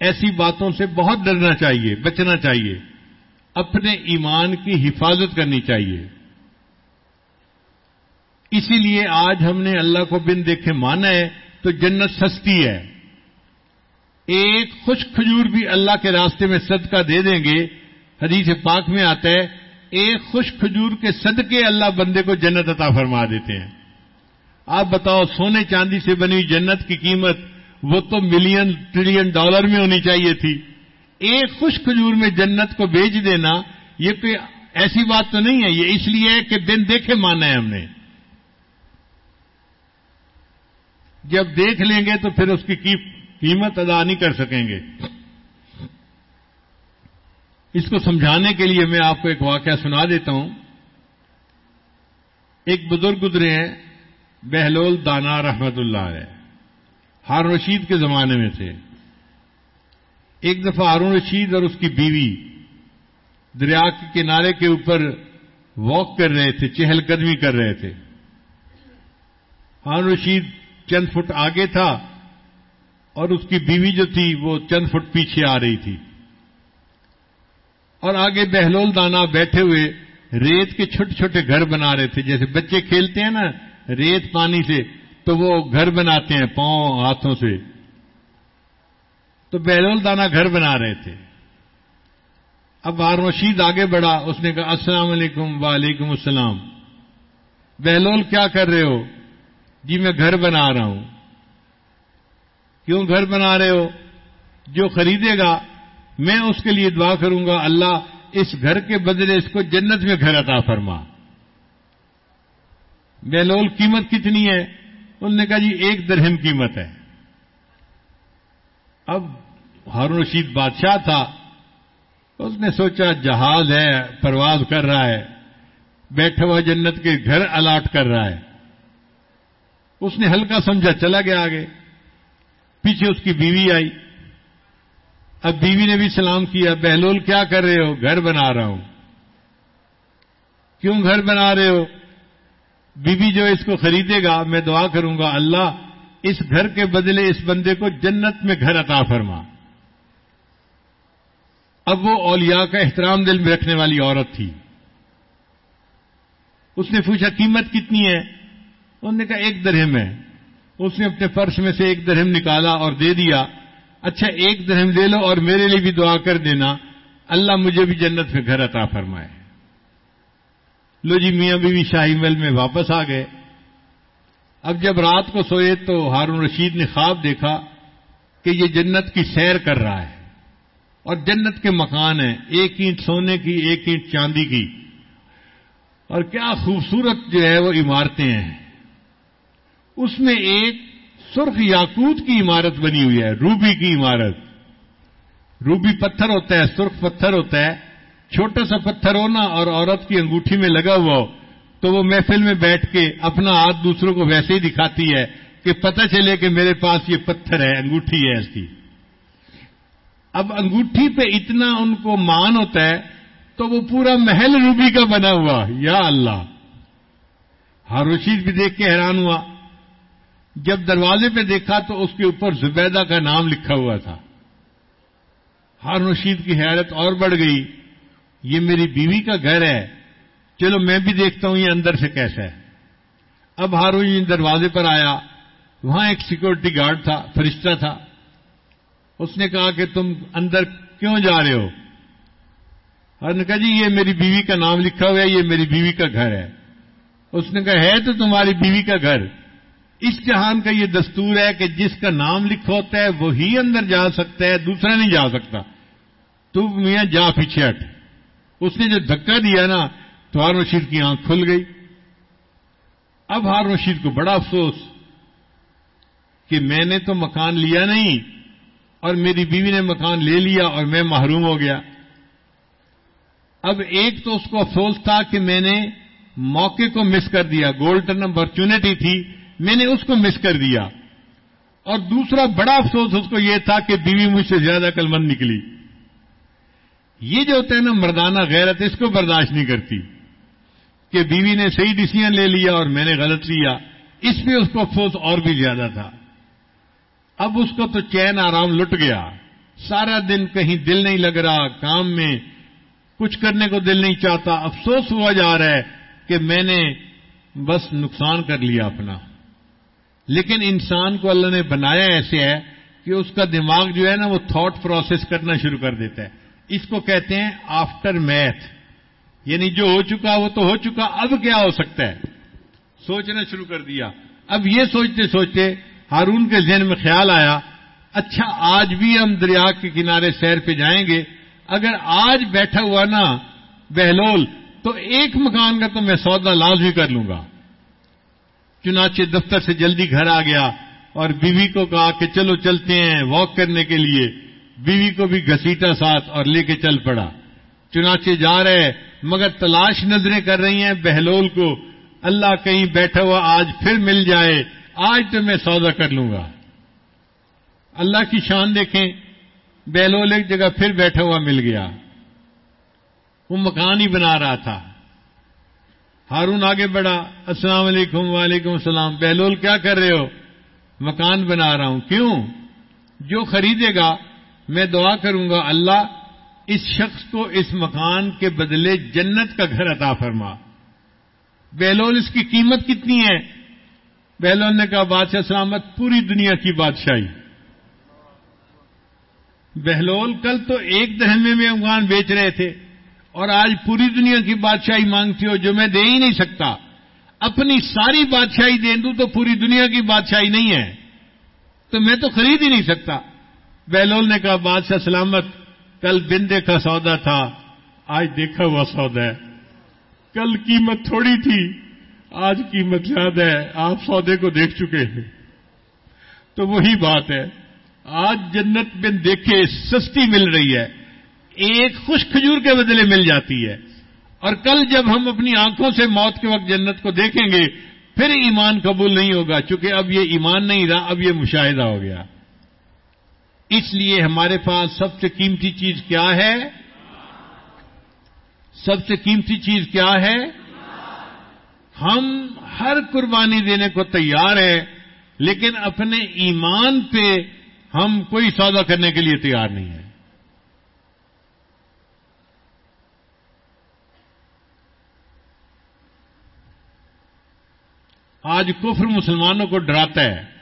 B: ایسی باتوں سے بہت ڈرنا چاہیے، بچنا چاہیے۔ اپنے ایمان کی حفاظت کرنی چاہیے۔ اسی لیے آج ہم نے اللہ کو بن دیکھے مانا ہے، تو جنت سستی ہے۔ ایک خوش کھجور بھی اللہ کے راستے میں صدقہ دے دیں گے۔ حدیث پاک میں آتا ہے، ایک خوش کھجور کے صدقے اللہ بندے کو جنت عطا فرما دیتے ہیں۔ آپ بتاؤ، سونے چاندی سے بنی جنت کی قیمت وہ تو ملین ٹریلین ڈالر میں ہونی چاہیے تھی۔ ایک خوش کھجور میں جنت کو بیچ دینا، یہ کوئی ایسی بات تو نہیں ہے، یہ اس لیے ہے کہ دن دیکھے مانا ہے ہم نے۔ جب دیکھ لیں گے تو پھر اس کی قیمت ادا نہیں کر سکیں گے۔ اس کو سمجھانے کے لیے میں آپ کو ایک واقعہ سنا دیتا ہوں۔ ایک بزرگ گزرے ہیں۔ بہلول دانا رحمت اللہ علیہ، ہارون رشید کے زمانے میں تھے۔ ایک دفعہ ہارون رشید اور اس کی بیوی دریا کے کنارے کے اوپر واک کر رہے تھے، چہل قدمی کر رہے تھے۔ ہارون رشید چند فٹ آگے تھا اور اس کی بیوی جو تھی وہ چند فٹ پیچھے آ رہی تھی۔ اور آگے بہلول دانا بیٹھے ہوئے ریت کے چھوٹے چھوٹے گھر بنا رہے تھے، جیسے بچے کھیلتے ہیں نا ریت پانی سے تو وہ گھر بناتے ہیں پاؤں ہاتھوں سے۔ تو بہلول دانا گھر بنا رہے تھے۔ اب بار رشید آگے بڑھا، اس نے کہا، السلام علیکم، وعلیکم السلام۔ بہلول کیا کر رہے ہو؟ جی میں گھر بنا رہا ہوں۔ کیوں گھر بنا رہے ہو؟ جو خریدے گا، میں اس کے لیے دعا کروں گا، اللہ اس گھر کے بدلے اس کو جنت میں گھر عطا فرما۔ بہلول قیمت کتنی ہے؟ انہوں نے کہا جی ایک درہم قیمت ہے۔ اب ہارون رشید بادشاہ تھا، اس نے سوچا، جہاز ہے، پرواز کر رہا ہے، بیٹھا ہوا جنت کے گھر الاٹ کر رہا ہے۔ اس نے ہلکا سمجھا، چلا گیا آگے۔ پیچھے اس کی بیوی آئی۔ اب بیوی نے بھی سلام کیا بہلول کیا کر رہے ہو؟ گھر بنا رہا ہوں۔ کیوں گھر بنا رہے ہو؟ بیوی جو اس کو خریدے گا، میں دعا کروں گا، اللہ اس گھر کے بدلے اس بندے کو جنت میں گھر عطا فرما۔ اب وہ اولیاء کا احترام دل میں رکھنے والی عورت تھی۔ اس نے پوچھا، قیمت کتنی ہے؟ انہوں نے کہا، ایک درہم ہے۔ اس نے اپنے فرش میں سے ایک درہم نکالا اور دے دیا۔ اچھا ایک درہم لے لو اور میرے لیے بھی دعا کر دینا۔ اللہ مجھے بھی جنت میں گھر عطا فرمائے۔ لو جی میاں بیوی شاہی محل میں واپس آ گئے۔ اب جب رات کو سوئے تو ہارون رشید نے خواب دیکھا کہ یہ جنت کی سیر کر رہا ہے۔ اور جنت کے مکان ہیں، ایک اینٹ سونے کی، ایک اینٹ چاندی کی۔ اور کیا خوبصورت جو ہے وہ عمارتیں ہیں۔ اس میں ایک سرخ یاقوت کی عمارت بنی ہوئی ہے، روبی کی عمارت۔ روبی پتھر ہوتا ہے، سرخ پتھر ہوتا ہے۔ چھوٹا سا پتھر ہونا اور عورت کی انگوٹھی میں لگا ہوا ہو، تو وہ محفل میں بیٹھ کے اپنا ہاتھ دوسروں کو ویسے ہی دکھاتی ہے کہ پتہ چلے کہ میرے پاس یہ پتھر ہے، انگوٹھی ہے ایسی۔ اب انگوٹھی پہ اتنا ان کو مان ہوتا ہے تو وہ پورا محل روبی کا بنا ہوا۔ یا اللہ۔ ہر رشید بھی دیکھ کے حیران ہوا۔ جب دروازے پہ دیکھا تو اس کے اوپر زبیدہ کا نام لکھا ہوا تھا۔ ہر رشید کی حیرت اور بڑھ گئی۔ یہ میری بیوی کا گھر ہے۔ چلو میں بھی دیکھتا ہوں یہ اندر سے کیسا ہے۔ اب ہارون دروازے پر آیا۔ وہاں ایک سیکورٹی گارڈ تھا، فرشتہ تھا۔ اس نے کہا کہ تم اندر کیوں جا رہے ہو؟ اور نے کہا جی یہ میری بیوی کا نام لکھا ہوا ہے، یہ میری بیوی کا گھر ہے۔ اس نے کہا، ہے تو تمہاری بیوی کا گھر۔ اس جہان کا یہ دستور ہے کہ جس کا نام لکھا ہوتا ہے، وہی اندر جا سکتا ہے، دوسرا نہیں جا سکتا۔ تو میاں جا پیچھے ہٹ۔ اس نے جو دھکا دیا نا، تو ہار رشید کی آنکھ کھل گئی۔ اب ہار رشید کو بڑا افسوس کہ میں نے تو مکان لیا نہیں، اور میری بیوی نے مکان لے لیا اور میں محروم ہو گیا۔ اب ایک تو اس کو افسوس تھا کہ میں نے موقع کو مس کر دیا گولڈن اپرچونٹی تھی، میں نے اس کو مس کر دیا۔ اور دوسرا بڑا افسوس اس کو یہ تھا کہ بیوی مجھ سے زیادہ کلمند نکلی۔ یہ جو ہوتا ہے نا مردانہ غیرت، اس کو برداشت نہیں کرتی۔ کہ بیوی نے صحیح ڈسیزن لے لیا اور میں نے غلط لیا، اس پہ اس کو افسوس اور بھی زیادہ تھا۔ اب اس کو تو چین آرام لٹ گیا۔ سارا دن کہیں دل نہیں لگ رہا، کام میں کچھ کرنے کو دل نہیں چاہتا۔ افسوس ہوا جا رہا ہے کہ میں نے بس نقصان کر لیا اپنا۔ لیکن انسان کو اللہ نے بنایا ایسے ہے کہ اس کا دماغ جو ہے نا، وہ تھاٹ پروسیس کرنا شروع کر دیتا ہے۔ اس کو کہتے ہیں آفٹر میتھ یعنی جو ہو چکا وہ تو ہو چکا، اب کیا ہو سکتا ہے؟ سوچنا شروع کر دیا۔ اب یہ سوچتے سوچتے ہارون کے ذہن میں خیال آیا اچھا آج بھی ہم دریا کے کنارے سیر پہ جائیں گے۔ اگر آج بیٹھا ہوا نا بہلول، تو ایک مکان کا تو میں سودا لازمی کر لوں گا۔ چنانچہ دفتر سے جلدی گھر آ گیا اور بیوی کو کہا کہ چلو چلتے ہیں واک کرنے کے لیے۔ بیوی کو بھی گھسیٹا ساتھ اور لے کے چل پڑا۔ چنانچہ جا رہے مگر تلاش نظریں کر رہی ہیں بہلول کو۔ اللہ کہیں بیٹھا ہوا آج پھر مل جائے، آج تو میں سودا کر لوں گا۔ اللہ کی شان دیکھیں، بہلول ایک جگہ پھر بیٹھا ہوا مل گیا۔ وہ مکان ہی بنا رہا تھا۔ ہارون آگے بڑھا، السلام علیکم، وعلیکم السلام۔ بہلول کیا کر رہے ہو؟ مکان بنا رہا ہوں۔ کیوں؟ جو خریدے گا میں دعا کروں گا، اللہ اس شخص کو اس مکان کے بدلے جنت کا گھر عطا فرما۔ بہلول اس کی قیمت کتنی ہے؟ بہلول نے کہا، بادشاہ سلامت، پوری دنیا کی بادشاہی۔ بہلول کل تو ایک دہمے میں مکان بیچ رہے تھے اور آج پوری دنیا کی بادشاہی مانگتی ہو جو میں دے ہی نہیں سکتا۔ اپنی ساری بادشاہی دے دوں تو پوری دنیا کی بادشاہی نہیں ہے۔ تو میں تو خرید ہی نہیں سکتا۔ بہلول نے کہا، بادشاہ سلامت، کل بن دیکھا سودا تھا، آج دیکھا ہوا سودا ہے۔ کل قیمت تھوڑی تھی، آج قیمت زیادہ ہے، آپ سودے کو دیکھ چکے ہیں۔ تو وہی بات ہے، آج جنت بن دیکھے سستی مل رہی ہے، ایک خوش کھجور کے بدلے مل جاتی ہے۔ اور کل جب ہم اپنی آنکھوں سے موت کے وقت جنت کو دیکھیں گے، پھر ایمان قبول نہیں ہوگا، چونکہ اب یہ ایمان نہیں رہا، اب یہ مشاہدہ ہو گیا۔ اس لیے ہمارے پاس سب سے قیمتی چیز کیا ہے؟ سب سے قیمتی چیز کیا ہے؟ ہم ہر قربانی دینے کو تیار ہیں، لیکن اپنے ایمان پہ ہم کوئی سودا کرنے کے لیے تیار نہیں ہیں۔ آج کفر مسلمانوں کو ڈراتا ہے۔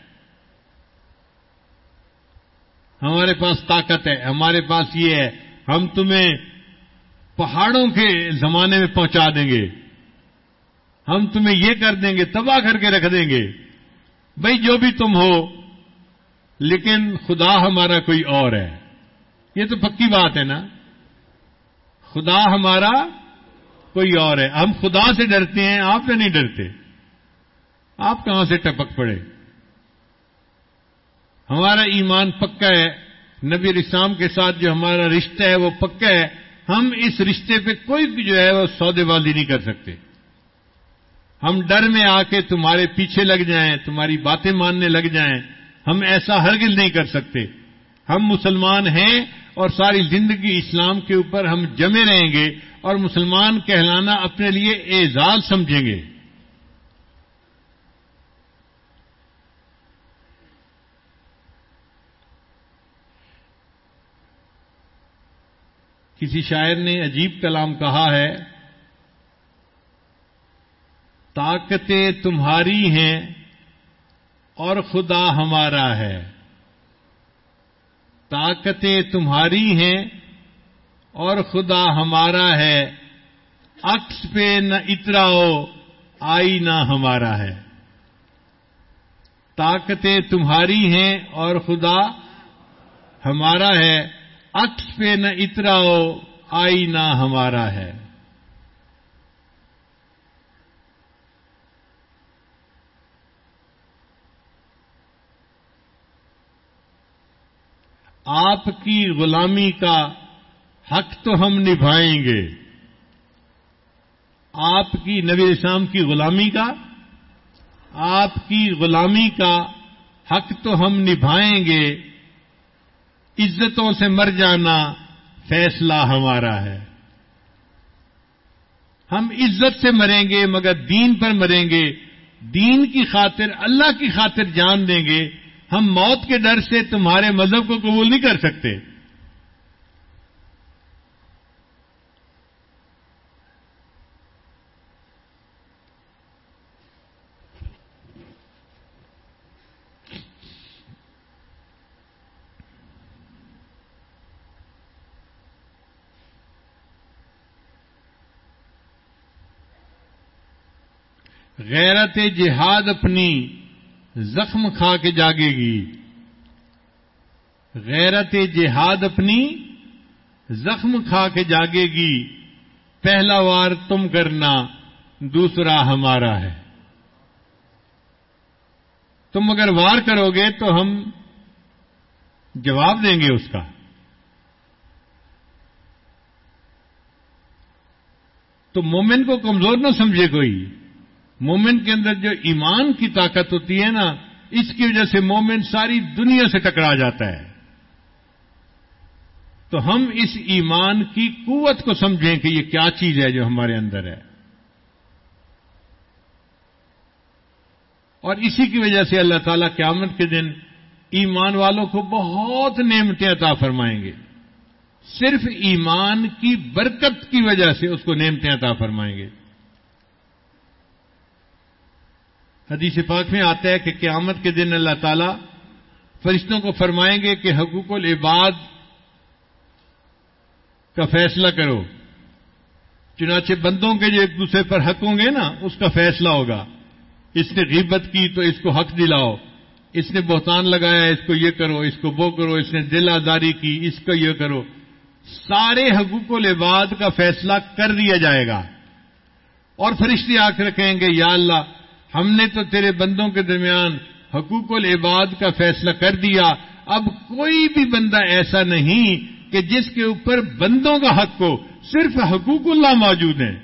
B: ہمارے پاس طاقت ہے، ہمارے پاس یہ ہے۔ ہم تمہیں پہاڑوں کے زمانے میں پہنچا دیں گے۔ ہم تمہیں یہ کر دیں گے، تباہ کر کے رکھ دیں گے۔ بھائی، جو بھی تم ہو، لیکن خدا ہمارا کوئی اور ہے۔ یہ تو پکی بات ہے نا۔ خدا ہمارا کوئی اور ہے۔ ہم خدا سے ڈرتے ہیں، آپ سے نہیں ڈرتے۔ آپ کہاں سے ٹپک پڑے؟ ہمارا ایمان پکا ہے، نبی اسلام کے ساتھ جو ہمارا رشتہ ہے وہ پکا ہے۔ ہم اس رشتے پہ کوئی بھی جو ہے وہ سودے بازی نہیں کر سکتے۔ ہم ڈر میں آ کے تمہارے پیچھے لگ جائیں، تمہاری باتیں ماننے لگ جائیں۔ ہم ایسا ہرگز نہیں کر سکتے۔ ہم مسلمان ہیں اور ساری زندگی اسلام کے اوپر ہم جمے رہیں گے اور مسلمان کہلانا اپنے لیے اعزاز سمجھیں گے۔ کسی شاعر نے عجیب کلام کہا ہے، طاقتیں تمہاری ہیں اور خدا ہمارا ہے۔ طاقتیں تمہاری ہیں اور خدا ہمارا ہے۔ عکس پہ نہ اتراؤ آئی نہ ہمارا ہے۔ طاقتیں تمہاری ہیں اور خدا ہمارا ہے۔ عکس پہ نہ اتراؤ آئی نہ ہمارا ہے۔ آپ کی غلامی کا حق تو ہم نبھائیں گے۔ آپ کی نبی اسلام کی غلامی کا، آپ کی غلامی کا حق تو ہم نبھائیں گے۔ عزتوں سے مر جانا فیصلہ ہمارا ہے۔ ہم عزت سے مریں گے مگر دین پر مریں گے۔ دین کی خاطر، اللہ کی خاطر جان دیں گے۔ ہم موت کے ڈر سے تمہارے مذہب کو قبول نہیں کر سکتے۔ غیرت جہاد اپنی زخم کھا کے جاگے گی۔ غیرت جہاد اپنی زخم کھا کے جاگے گی۔ پہلا وار تم کرنا، دوسرا ہمارا ہے۔ تم اگر وار کرو گے تو ہم جواب دیں گے اس کا۔ تو مومن کو کمزور نہ سمجھے کوئی۔ مومن کے اندر جو ایمان کی طاقت ہوتی ہے نا، اس کی وجہ سے مومن ساری دنیا سے ٹکرا جاتا ہے۔ تو ہم اس ایمان کی قوت کو سمجھیں کہ یہ کیا چیز ہے جو ہمارے اندر ہے۔ اور اسی کی وجہ سے اللہ تعالیٰ قیامت کے دن ایمان والوں کو بہت نعمتیں عطا فرمائیں گے۔ صرف ایمان کی برکت کی وجہ سے اس کو نعمتیں عطا فرمائیں گے۔ حدیث پاک میں آتا ہے کہ قیامت کے دن اللہ تعالی فرشتوں کو فرمائیں گے کہ حقوق العباد کا فیصلہ کرو۔ چنانچہ بندوں کے جو ایک دوسرے پر حق ہوں گے نا، اس کا فیصلہ ہوگا۔ اس نے غیبت کی تو اس کو حق دلاؤ۔ اس نے بہتان لگایا، اس کو یہ کرو، اس کو وہ کرو۔ اس نے دل آزاری کی، اس کو یہ کرو۔ سارے حقوق العباد کا فیصلہ کر دیا جائے گا۔ اور فرشتے آ کے رکھیں گے، یا اللہ ہم نے تو تیرے بندوں کے درمیان حقوق العباد کا فیصلہ کر دیا۔ اب کوئی بھی بندہ ایسا نہیں کہ جس کے اوپر بندوں کا حق ہو، صرف حقوق اللہ موجود ہیں۔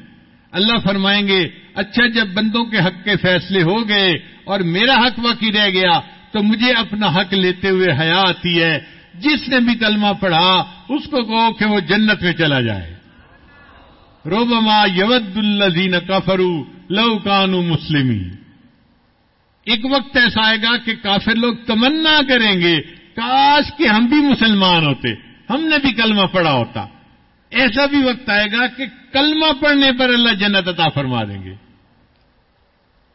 B: اللہ فرمائیں گے اچھا جب بندوں کے حق کے فیصلے ہو گئے اور میرا حق باقی رہ گیا، تو مجھے اپنا حق لیتے ہوئے حیا آتی ہے۔ جس نے بھی کلمہ پڑھا، اس کو کہو کہ وہ جنت میں چلا جائے۔ روبما یود الزین کفرو لو کانو مسلمی ایک وقت ایسا آئے گا کہ کافر لوگ تمنا کریں گے، کاش کہ ہم بھی مسلمان ہوتے، ہم نے بھی کلمہ پڑھا ہوتا۔ ایسا بھی وقت آئے گا کہ کلمہ پڑھنے پر اللہ جنت عطا فرما دیں گے۔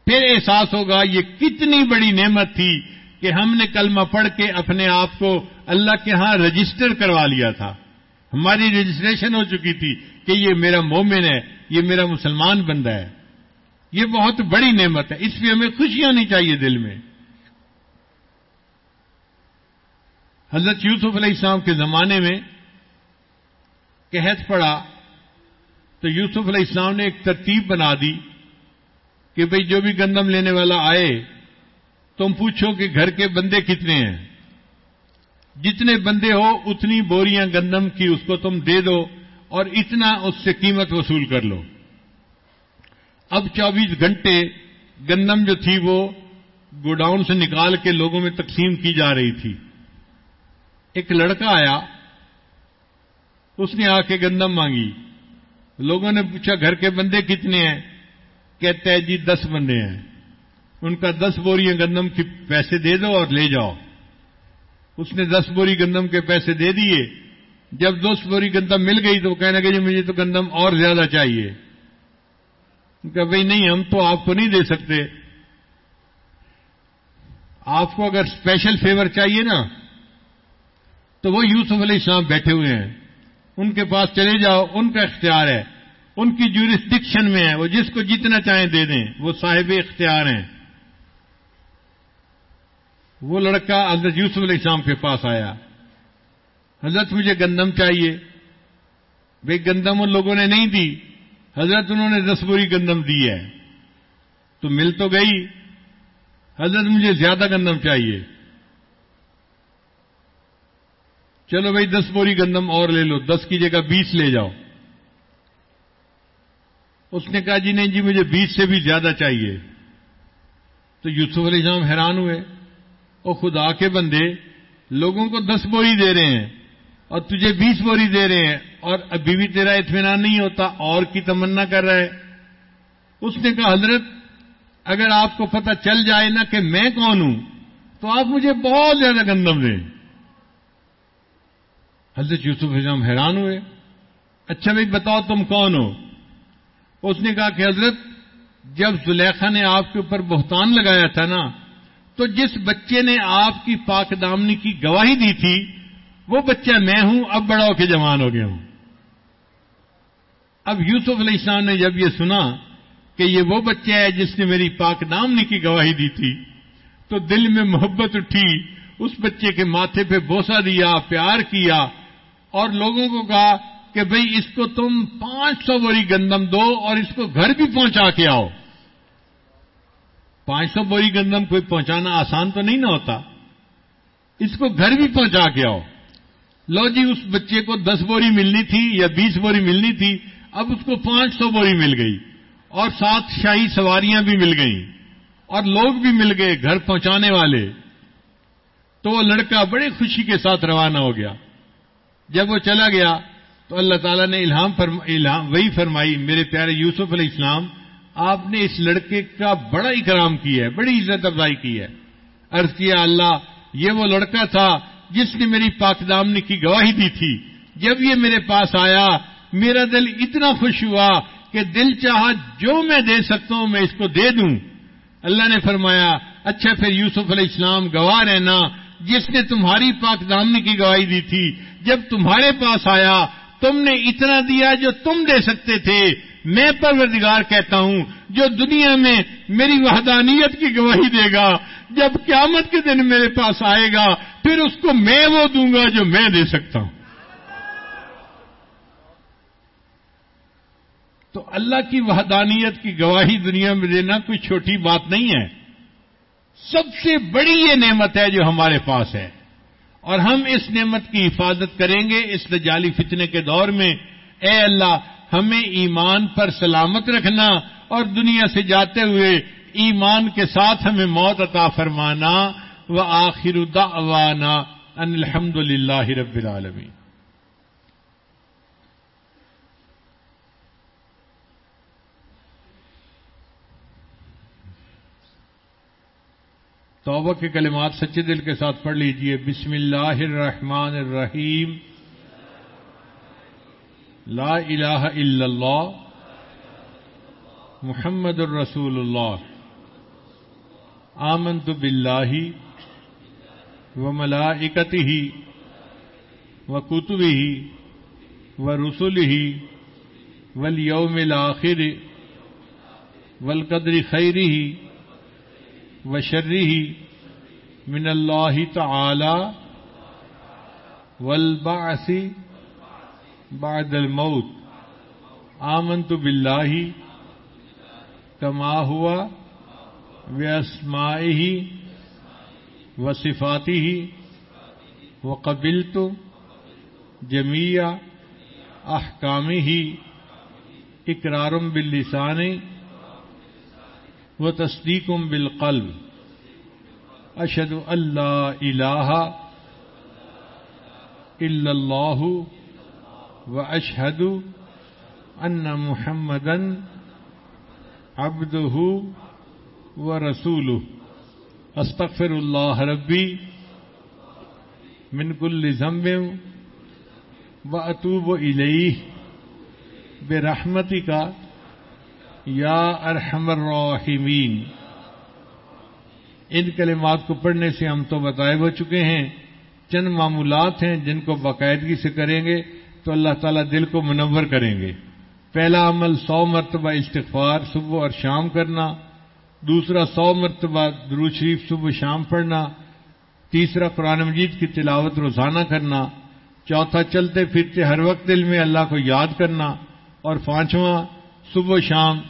B: پھر احساس ہوگا، یہ کتنی بڑی نعمت تھی کہ ہم نے کلمہ پڑھ کے اپنے آپ کو اللہ کے ہاں رجسٹر کروا لیا تھا۔ ہماری رجسٹریشن ہو چکی تھی کہ یہ میرا مومن ہے، یہ میرا مسلمان بندہ ہے۔ یہ بہت بڑی نعمت ہے۔ اس لیے ہمیں خوشی ہونی چاہیے دل میں۔ حضرت یوسف علیہ السلام کے زمانے میں قحط پڑا تو یوسف علیہ السلام نے ایک ترتیب بنا دی کہ بھئی جو بھی گندم لینے والا آئے، تم پوچھو کہ گھر کے بندے کتنے ہیں۔ جتنے بندے ہو، اتنی بوریاں گندم کی اس کو تم دے دو اور اتنا اس سے قیمت وصول کر لو۔ اب چوبیس گھنٹے گندم جو تھی وہ گوڈاؤن سے نکال کے لوگوں میں تقسیم کی جا رہی تھی۔ ایک لڑکا آیا، اس نے آ کے گندم مانگی۔ لوگوں نے پوچھا، گھر کے بندے کتنے ہیں؟ کہتے ہیں جی دس بندے ہیں۔ ان کا دس بوری گندم کے پیسے دے دو اور لے جاؤ۔ اس نے دس بوری گندم کے پیسے دے دیے۔ جب دس بوری گندم مل گئی تو وہ کہنے لگے جی مجھے تو گندم اور زیادہ چاہیے۔ کہ بھائی نہیں، ہم تو آپ کو نہیں دے سکتے۔ آپ کو اگر اسپیشل فیور چاہیے نا، تو وہ یوسف علیہ السلام بیٹھے ہوئے ہیں۔ ان کے پاس چلے جاؤ، ان کا اختیار ہے۔ ان کی جورسڈکشن میں ہے۔ وہ جس کو جتنا چاہیں دے دیں۔ وہ صاحب اختیار ہیں۔ وہ لڑکا حضرت یوسف علیہ السلام کے پاس آیا۔ حضرت، مجھے گندم چاہیے۔ بھائی، گندم ان لوگوں نے نہیں دی۔ حضرت انہوں نے دس بوری گندم دی ہے تو مل تو گئی۔ حضرت مجھے زیادہ گندم چاہیے۔ چلو بھائی، دس بوری گندم اور لے لو۔ دس کی جگہ بیس لے جاؤ۔ اس نے کہا جی نہیں جی مجھے بیس سے بھی زیادہ چاہیے۔ تو یوسف علیہ السلام حیران ہوئے۔ وہ خدا کے بندے، لوگوں کو دس بوری دے رہے ہیں اور تجھے بیس بوری دے رہے ہیں۔ اور ابھی بھی تیرا اطمینان نہیں ہوتا، اور کی تمنا کر رہا ہے؟ اس نے کہا، حضرت، اگر آپ کو پتہ چل جائے نا کہ میں کون ہوں، تو آپ مجھے بہت زیادہ گندم دیں۔ حضرت یوسف اسلام حیران ہوئے۔ اچھا بھائی، بتاؤ تم کون ہو؟ اس نے کہا کہ حضرت، جب زلیخا نے آپ کے اوپر بہتان لگایا تھا نا، تو جس بچے نے آپ کی پاک دامنی کی گواہی دی تھی، وہ بچہ میں ہوں، اب بڑا ہو کے جوان ہو گیا ہوں۔ اب یوسف علیہ السلام نے جب یہ سنا کہ یہ وہ بچہ ہے جس نے میری پاک دامنی کی گواہی دی تھی، تو دل میں محبت اٹھی، اس بچے کے ماتھے پہ بوسا دیا، پیار کیا اور لوگوں کو کہا کہ بھئی اس کو تم پانچ سو بوری گندم دو اور اس کو گھر بھی پہنچا کے آؤ۔ پانچ سو بوری گندم کوئی پہنچانا آسان تو نہیں نہ ہوتا۔ اس کو گھر بھی پہنچا کے آؤ۔ لو جی اس بچے کو دس بوری ملنی تھی یا بیس بوری ملنی تھی اب اس کو پانچ سو بوری مل گئی اور سات شاہی سواریاں بھی مل گئیں اور لوگ بھی مل گئے گھر پہنچانے والے تو وہ لڑکا بڑی خوشی کے ساتھ روانہ ہو گیا۔ جب وہ چلا گیا تو اللہ تعالیٰ نے الہام فرم... الہام وہی فرمائی، میرے پیارے یوسف علیہ السلام، آپ نے اس لڑکے کا بڑا اکرام کیا ہے، بڑی عزت افزائی کی ہے۔ عرض کیا، اللہ، یہ وہ لڑکا تھا جس نے میری پاک دامنی کی گواہی دی تھی۔ جب یہ میرے پاس آیا میرا دل اتنا خوش ہوا کہ دل چاہا جو میں دے سکتا ہوں میں اس کو دے دوں۔ اللہ نے فرمایا اچھا پھر یوسف علیہ السلام گواہ رہنا، جس نے تمہاری پاک دامنی کی گواہی دی تھی۔ جب تمہارے پاس آیا، تم نے اتنا دیا جو تم دے سکتے تھے۔ میں پروردگار کہتا ہوں، جو دنیا میں میری وحدانیت کی گواہی دے گا، جب قیامت کے دن میرے پاس آئے گا، پھر اس کو میں وہ دوں گا جو میں دے سکتا ہوں۔ تو اللہ کی وحدانیت کی گواہی دنیا میں دینا کوئی چھوٹی بات نہیں ہے۔ سب سے بڑی یہ نعمت ہے جو ہمارے پاس ہے۔ اور ہم اس نعمت کی حفاظت کریں گے اس جعلی فتنے کے دور میں۔ اے اللہ، ہمیں ایمان پر سلامت رکھنا اور دنیا سے جاتے ہوئے ایمان کے ساتھ ہمیں موت عطا فرمانا۔ و آخر دعوانا ان الحمد للہ رب العالمین۔ توبہ کے کلمات سچے دل کے ساتھ پڑھ لیجیے۔ بسم اللہ الرحمن الرحیم۔ لا الہ الا اللہ۔ محمد الرسول اللہ۔ آمنت باللہ و ملائکتہ و کتبہ و رسلہ والیوم الاخر والقدر خیرہ۔ وشرہ من اللہ تعالی والبعث بعد الموت. آمنت باللہ کما ہوا واسمائه وصفاته وقبلت جميع احکامه اقرار باللسان وتصديق بالقلب. اشهد ان لا اله الا الله واشهد ان محمدا عبده ورسوله استغفر الله ربي من كل ذنب واتوب اليه برحمتك یا ارحم الراحمین۔ ان کلمات کو پڑھنے سے ہم تو بتائے ہو چکے ہیں۔ چند معمولات ہیں جن کو باقاعدگی سے کریں گے تو اللہ تعالیٰ دل کو منور کریں گے۔ پہلا عمل سو مرتبہ استغفار صبح اور شام کرنا۔ دوسرا سو مرتبہ درو شریف صبح شام پڑھنا۔ تیسرا قرآن مجید کی تلاوت روزانہ کرنا۔ چوتھا چلتے پھرتے ہر وقت دل میں اللہ کو یاد کرنا۔ اور پانچواں صبح و شام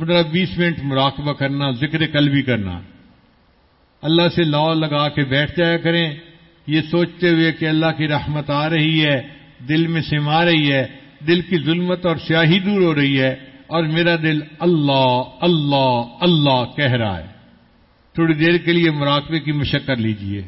B: پندرہ بیس منٹ مراقبہ کرنا، ذکر کل بھی کرنا۔ اللہ سے لاؤ لگا کے بیٹھ جایا کریں۔ یہ سوچتے ہوئے کہ اللہ کی رحمت آ رہی ہے، دل میں سما رہی ہے، دل کی ظلمت اور سیاہی دور ہو رہی ہے اور میرا دل اللہ اللہ اللہ کہہ رہا ہے۔ تھوڑی دیر کے لیے مراقبے کی مشق کر لیجیے۔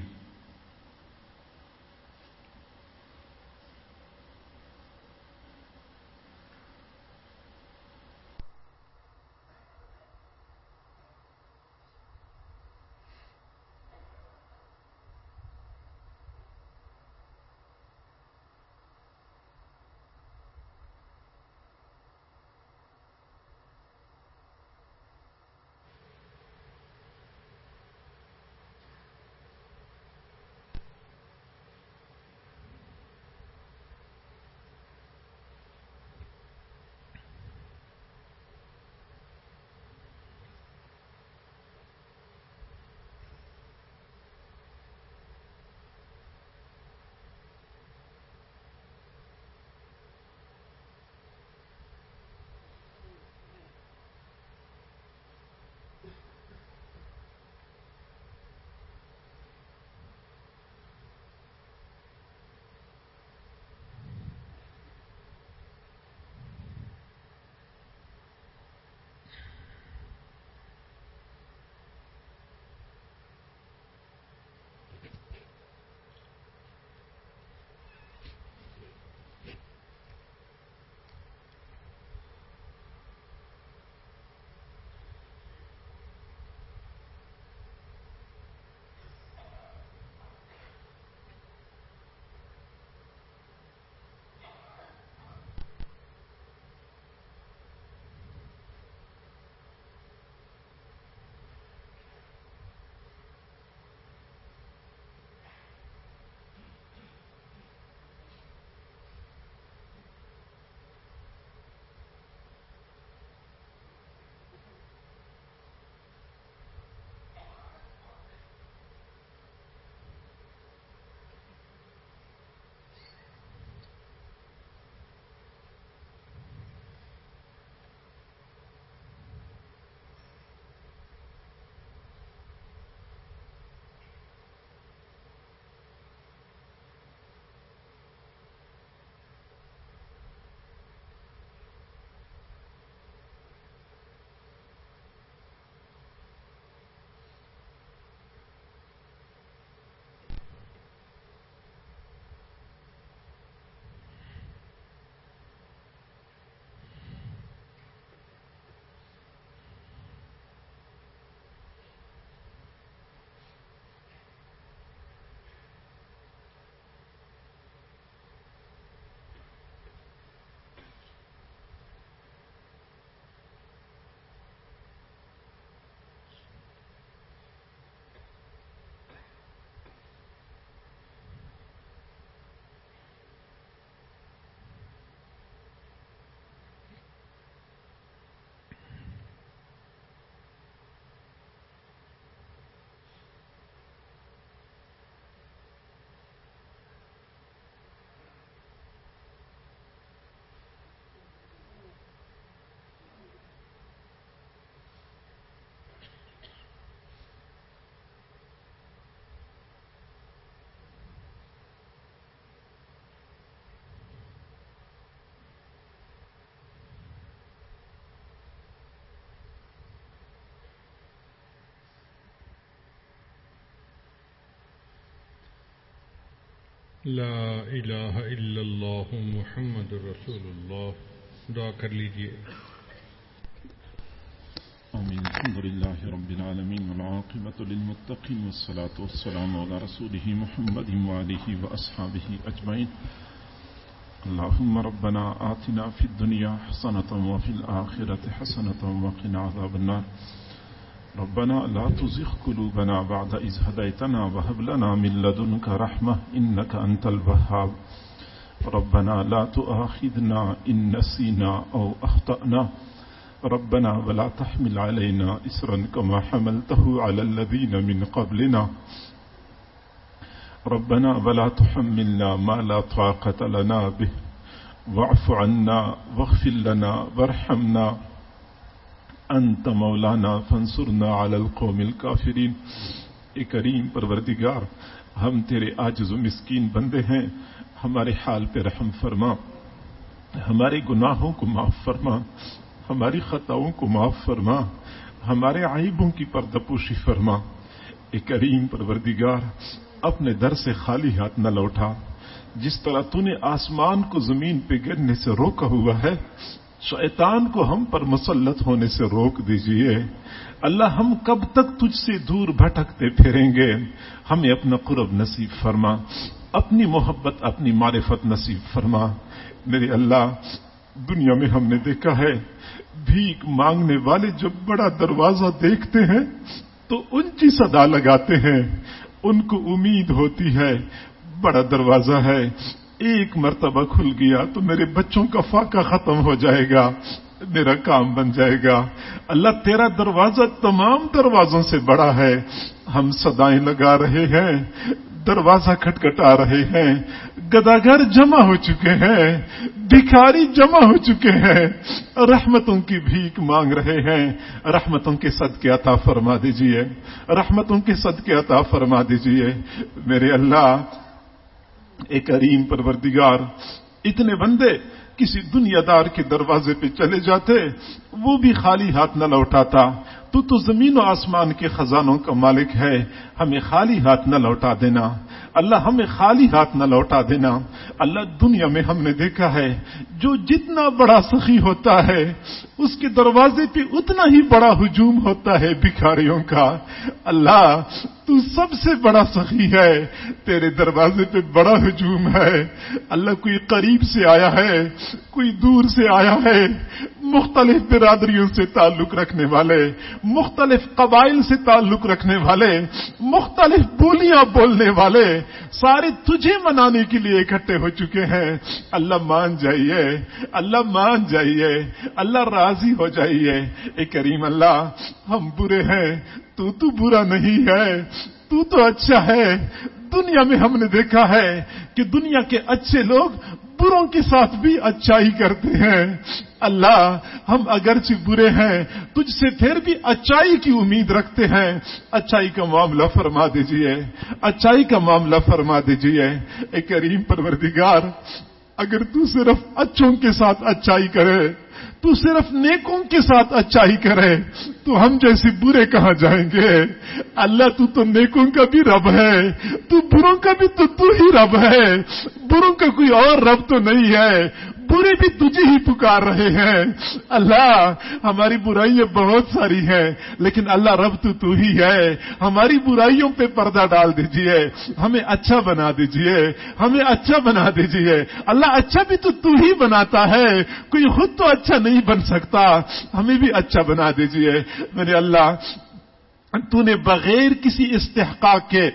B: لا الہ الا اللہ محمد رسول اللہ دعا کر لیجیے.
C: آمين الحمد لله رب العالمين والعاقبة للمتقين والصلاة والسلام على رسوله محمد وعليه وأصحابه أجمعين اللهم ربنا آتنا في الدنيا حسنة وفي الآخرة حسنة وقنا عذاب النار. ربنا لا تزغ قلوبنا بعد إذ هديتنا وهب لنا من لدنك رحمة إنك أنت الوهاب. ربنا لا تؤاخذنا إن نسينا أو أخطأنا. ربنا ولا تحمل علينا إسرا كما حملته على الذين من قبلنا. ربنا ولا تحملنا ما لا طاقة لنا به. واعف عنا واغفر لنا وارحمنا. انت مولانا، فانصرنا على القوم الكافرين. اے کریم پروردگار، ہم تیرے عاجز و مسکین بندے ہیں، ہمارے حال پہ رحم فرما، ہمارے گناہوں کو معاف فرما، ہماری خطاؤں کو معاف فرما، ہمارے عیبوں کی پردپوشی فرما۔ اے کریم پروردگار، اپنے در سے خالی ہاتھ نہ لوٹا، جس طرح تو نے آسمان کو زمین پہ گرنے سے روکا ہوا ہے شیطان کو ہم پر مسلط ہونے سے روک دیجیے۔ اللہ ہم کب تک تجھ سے دور بھٹکتے پھریں گے؟ ہمیں اپنا قرب نصیب فرما۔ اپنی محبت، اپنی معرفت نصیب فرما۔ میرے اللہ، دنیا میں ہم نے دیکھا ہے، بھیک مانگنے والے جب بڑا دروازہ دیکھتے ہیں، تو اونچی صدا لگاتے ہیں۔ ان کو امید ہوتی ہے، بڑا دروازہ ہے۔ ایک مرتبہ کھل گیا تو میرے بچوں کا فاقہ ختم ہو جائے گا، میرا کام بن جائے گا۔ اللہ تیرا دروازہ تمام دروازوں سے بڑا ہے۔ ہم سدائیں لگا رہے ہیں، دروازہ کھٹکھٹا رہے ہیں۔ گداگر جمع ہو چکے ہیں بھکاری جمع ہو چکے ہیں۔ رحمتوں کی بھیک مانگ رہے ہیں۔ رحمتوں کے صدقے عطا فرما دیجیے۔ رحمتوں کے صدقے عطا فرما دیجیے۔ میرے اللہ ایک کریم پروردگار، اتنے بندے کسی دنیا دار کے دروازے پہ چلے جاتے، وہ بھی خالی ہاتھ نہ لوٹاتا۔ تو تو زمین و آسمان کے خزانوں کا مالک ہے، ہمیں خالی ہاتھ نہ لوٹا دینا۔ اللہ ہمیں خالی ہاتھ نہ لوٹا دینا۔ اللہ دنیا میں ہم نے دیکھا ہے، جو جتنا بڑا سخی ہوتا ہے، اس کے دروازے پہ اتنا ہی بڑا ہجوم ہوتا ہے بھکاریوں کا۔ اللہ تو سب سے بڑا سخی ہے، تیرے دروازے پہ بڑا ہجوم ہے۔ اللہ کوئی قریب سے آیا ہے، کوئی دور سے آیا ہے۔ مختلف برادریوں سے تعلق رکھنے والے، مختلف قبائل سے تعلق رکھنے والے، مختلف بولیاں بولنے والے سارے تجھے منانے کے لیے اکٹھے ہو چکے ہیں۔ اللہ مان جائیے، اللہ مان جائیے، اللہ راضی ہو جائیے۔ اے کریم اللہ، ہم برے ہیں تو تو برا نہیں ہے، تو تو اچھا ہے۔ دنیا میں ہم نے دیکھا ہے کہ دنیا کے اچھے لوگ بروں کے ساتھ بھی اچھائی کرتے ہیں۔ اللہ، ہم اگرچہ برے ہیں، تجھ سے پھر بھی اچائی کی امید رکھتے ہیں۔ اچائی کا معاملہ فرما دیجیے۔ اچائی کا معاملہ فرما دیجیے۔ اے کریم پروردگار اگر تو صرف اچھوں کے ساتھ اچائی کرے، تو صرف نیکوں کے ساتھ اچھائی کرے، تو ہم جیسے برے کہاں جائیں گے؟ اللہ تو تو نیکوں کا بھی رب ہے، تو بروں کا بھی تو تو ہی رب ہے۔ بروں کا کوئی اور رب تو نہیں ہے۔ برے بھی تجھے ہی پکار رہے ہیں۔ اللہ، ہماری برائیاں بہت ساری ہیں، لیکن اللہ رب تو تو ہی ہے۔ ہماری برائیوں پہ پردہ ڈال دیجیے۔ ہمیں اچھا بنا دیجیے۔ ہمیں اچھا بنا دیجیے۔ اللہ اچھا بھی تو تو ہی بناتا ہے۔ کوئی خود تو اچھا نہیں بن سکتا۔ ہمیں بھی اچھا بنا دیجیے۔ میرے اللہ تو نے بغیر کسی استحقاق کے،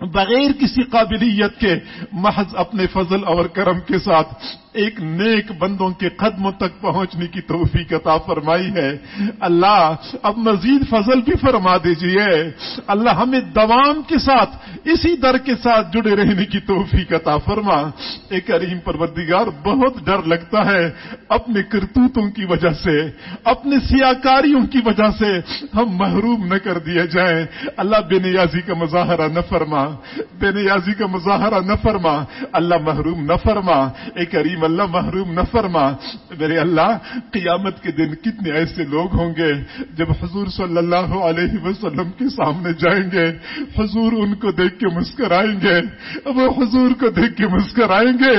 C: بغیر کسی قابلیت کے محض اپنے فضل اور کرم کے ساتھ ایک نیک بندوں کے قدموں تک پہنچنے کی توفیق عطا فرمائی ہے۔ اللہ اب مزید فضل بھی فرما دیجیے۔ اللہ ہمیں دوام کے ساتھ، اسی در کے ساتھ جڑے رہنے کی توفیق عطا فرما۔ ایک کریم پروردگار، بہت ڈر لگتا ہے اپنے کرتوتوں کی وجہ سے، اپنے سیاکاریوں کی وجہ سے ہم محروم نہ کر دیے جائیں۔ اللہ بے نیازی کا مظاہرہ نہ فرما۔ بے نیازی کا مظاہرہ نہ فرما۔ اللہ محروم نہ فرما۔ اے کریم اللہ محروم نہ فرما۔ میرے اللہ، قیامت کے دن کتنے ایسے لوگ ہوں گے جب حضور صلی اللہ علیہ وسلم کے سامنے جائیں گے۔ حضور ان کو دیکھ کے مسکرائیں گے۔ وہ حضور کو دیکھ کے مسکرائیں گے۔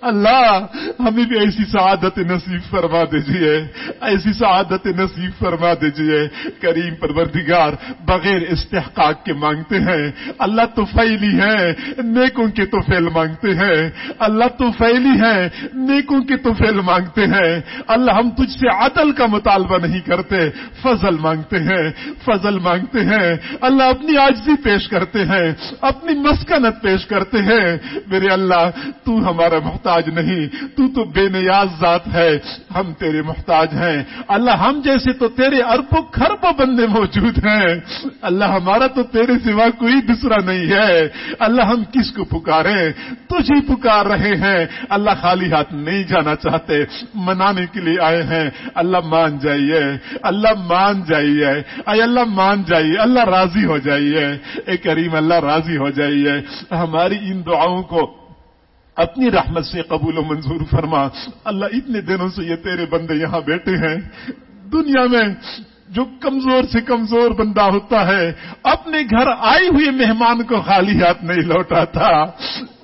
C: اللہ، ہمیں بھی ایسی سعادت نصیب فرما دیجیے ایسی سعادت نصیب فرما دیجیے کریم پروردگار، بغیر استحقاق کے مانگتے ہیں۔ اللہ تو فیلی ہے نیکوں کے تو فیل مانگتے ہیں۔ اللہ تو فیلی ہے نیکوں کے تو فیل مانگتے ہیں۔ اللہ ہم تجھ سے عدل کا مطالبہ نہیں کرتے۔ فضل مانگتے ہیں، فضل مانگتے ہیں۔ اللہ اپنی آجزی پیش کرتے ہیں، اپنی مسکنت پیش کرتے ہیں۔ میرے اللہ، تو ہمارا محتاج نہیں، تو تو بے نیاز ذات ہے۔ ہم تیرے محتاج ہیں۔ اللہ ہم جیسے تو تیرے اربوں خربوں بندے موجود ہیں۔ اللہ ہمارا تو تیرے سوا کوئی دوسرا نہیں ہے۔ اللہ ہم کس کو پکارے تجھے پکار رہے ہیں۔ اللہ خالی ہاتھ نہیں جانا چاہتے، منانے کے لیے آئے ہیں۔ اللہ مان جائیے، اللہ مان جائیے۔ اے اللہ مان جائیے، اللہ راضی ہو جائیے۔ اے کریم اللہ راضی ہو جائیے۔ ہماری ان دعاؤں کو اپنی رحمت سے قبول و منظور فرما۔ اللہ اتنے دنوں سے یہ تیرے بندے یہاں بیٹھے ہیں۔ دنیا میں جو کمزور سے کمزور بندہ ہوتا ہے، اپنے گھر آئے ہوئے مہمان کو خالی ہاتھ نہیں لوٹاتا۔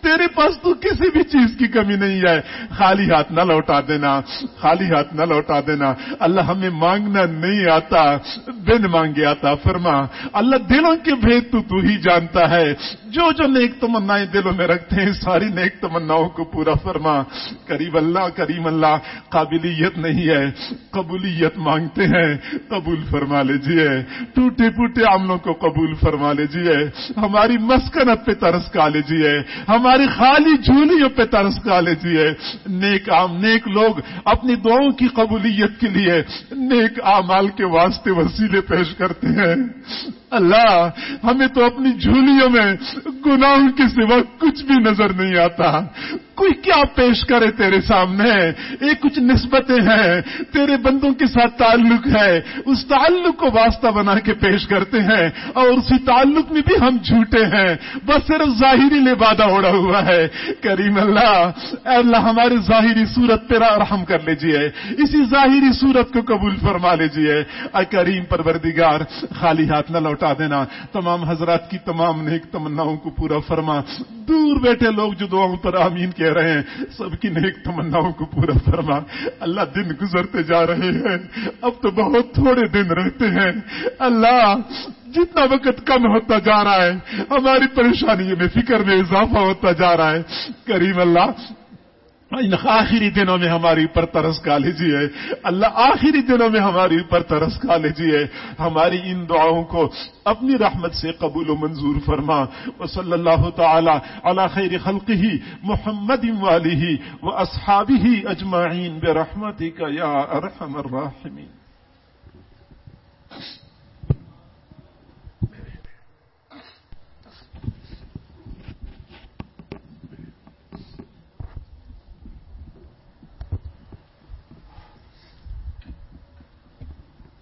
C: تیرے پاس تو کسی بھی چیز کی کمی نہیں ہے۔ خالی ہاتھ نہ لوٹا دینا، خالی ہاتھ نہ لوٹا دینا۔ اللہ ہمیں مانگنا نہیں آتا، بن مانگے آتا۔ فرما، اللہ دلوں کے بھید تو تو ہی جانتا ہے۔ جو جو نیک تمنا دلوں میں رکھتے ہیں، ساری نیک تمناؤں کو پورا فرما۔ کریم اللہ کریم اللہ، قابلیت نہیں ہے۔ قبولیت مانگتے ہیں، قبول فرما لیجیے ٹوٹے پوٹے عملوں کو قبول فرما لیجیے ہماری مسکنت پہ ترس کا لیجیے ہماری ہماری خالی جھولیوں پہ ترس کا لیجیے نیک عام، نیک لوگ اپنی دعاؤں کی قبولیت کے لیے نیک اعمال کے واسطے وسیلے پیش کرتے ہیں۔ اللہ، ہمیں تو اپنی جھولیوں میں گناہوں کے سوا کچھ بھی نظر نہیں آتا۔ کوئی کیا پیش کرے تیرے سامنے؟ یہ کچھ نسبتیں ہیں۔ تیرے بندوں کے ساتھ تعلق ہے۔ اس تعلق کو واسطہ بنا کے پیش کرتے ہیں۔ اور اسی تعلق میں بھی ہم جھوٹے ہیں۔ بس صرف ظاہری لبادہ اڑا ہوا ہے۔ کریم اللہ، اے اللہ، ہماری ظاہری صورت پہ رحم کر لیجیے۔ اسی ظاہری صورت کو قبول فرما لیجیے۔ اے کریم پروردگار، خالی ہاتھ نہ لوٹا۔ دینا، تمام حضرات کی تمام نیک تمناؤں کو پورا فرما۔ دور بیٹھے لوگ جو دعاؤں پر آمین کہہ رہے ہیں، سب کی نیک تمناؤں کو پورا فرما۔ اللہ دن گزرتے جا رہے ہیں، اب تو بہت تھوڑے دن رہتے ہیں۔ اللہ، جتنا وقت کم ہوتا جا رہا ہے، ہماری پریشانی میں فکر میں اضافہ ہوتا جا رہا ہے۔ کریم اللہ آخری دنوں میں ہماری اوپر ترس کا لیجیے۔ اللہ آخری دنوں میں ہماری اوپر ترس کا لیجیے۔ ہماری ان دعاؤں کو اپنی رحمت سے قبول و منظور فرما۔ و صلی اللہ تعالی علی خیر خلق ہی محمد والی ہی و اصحابی ہی اجمعین بے رحمتی کا یا ارحم الراحمین۔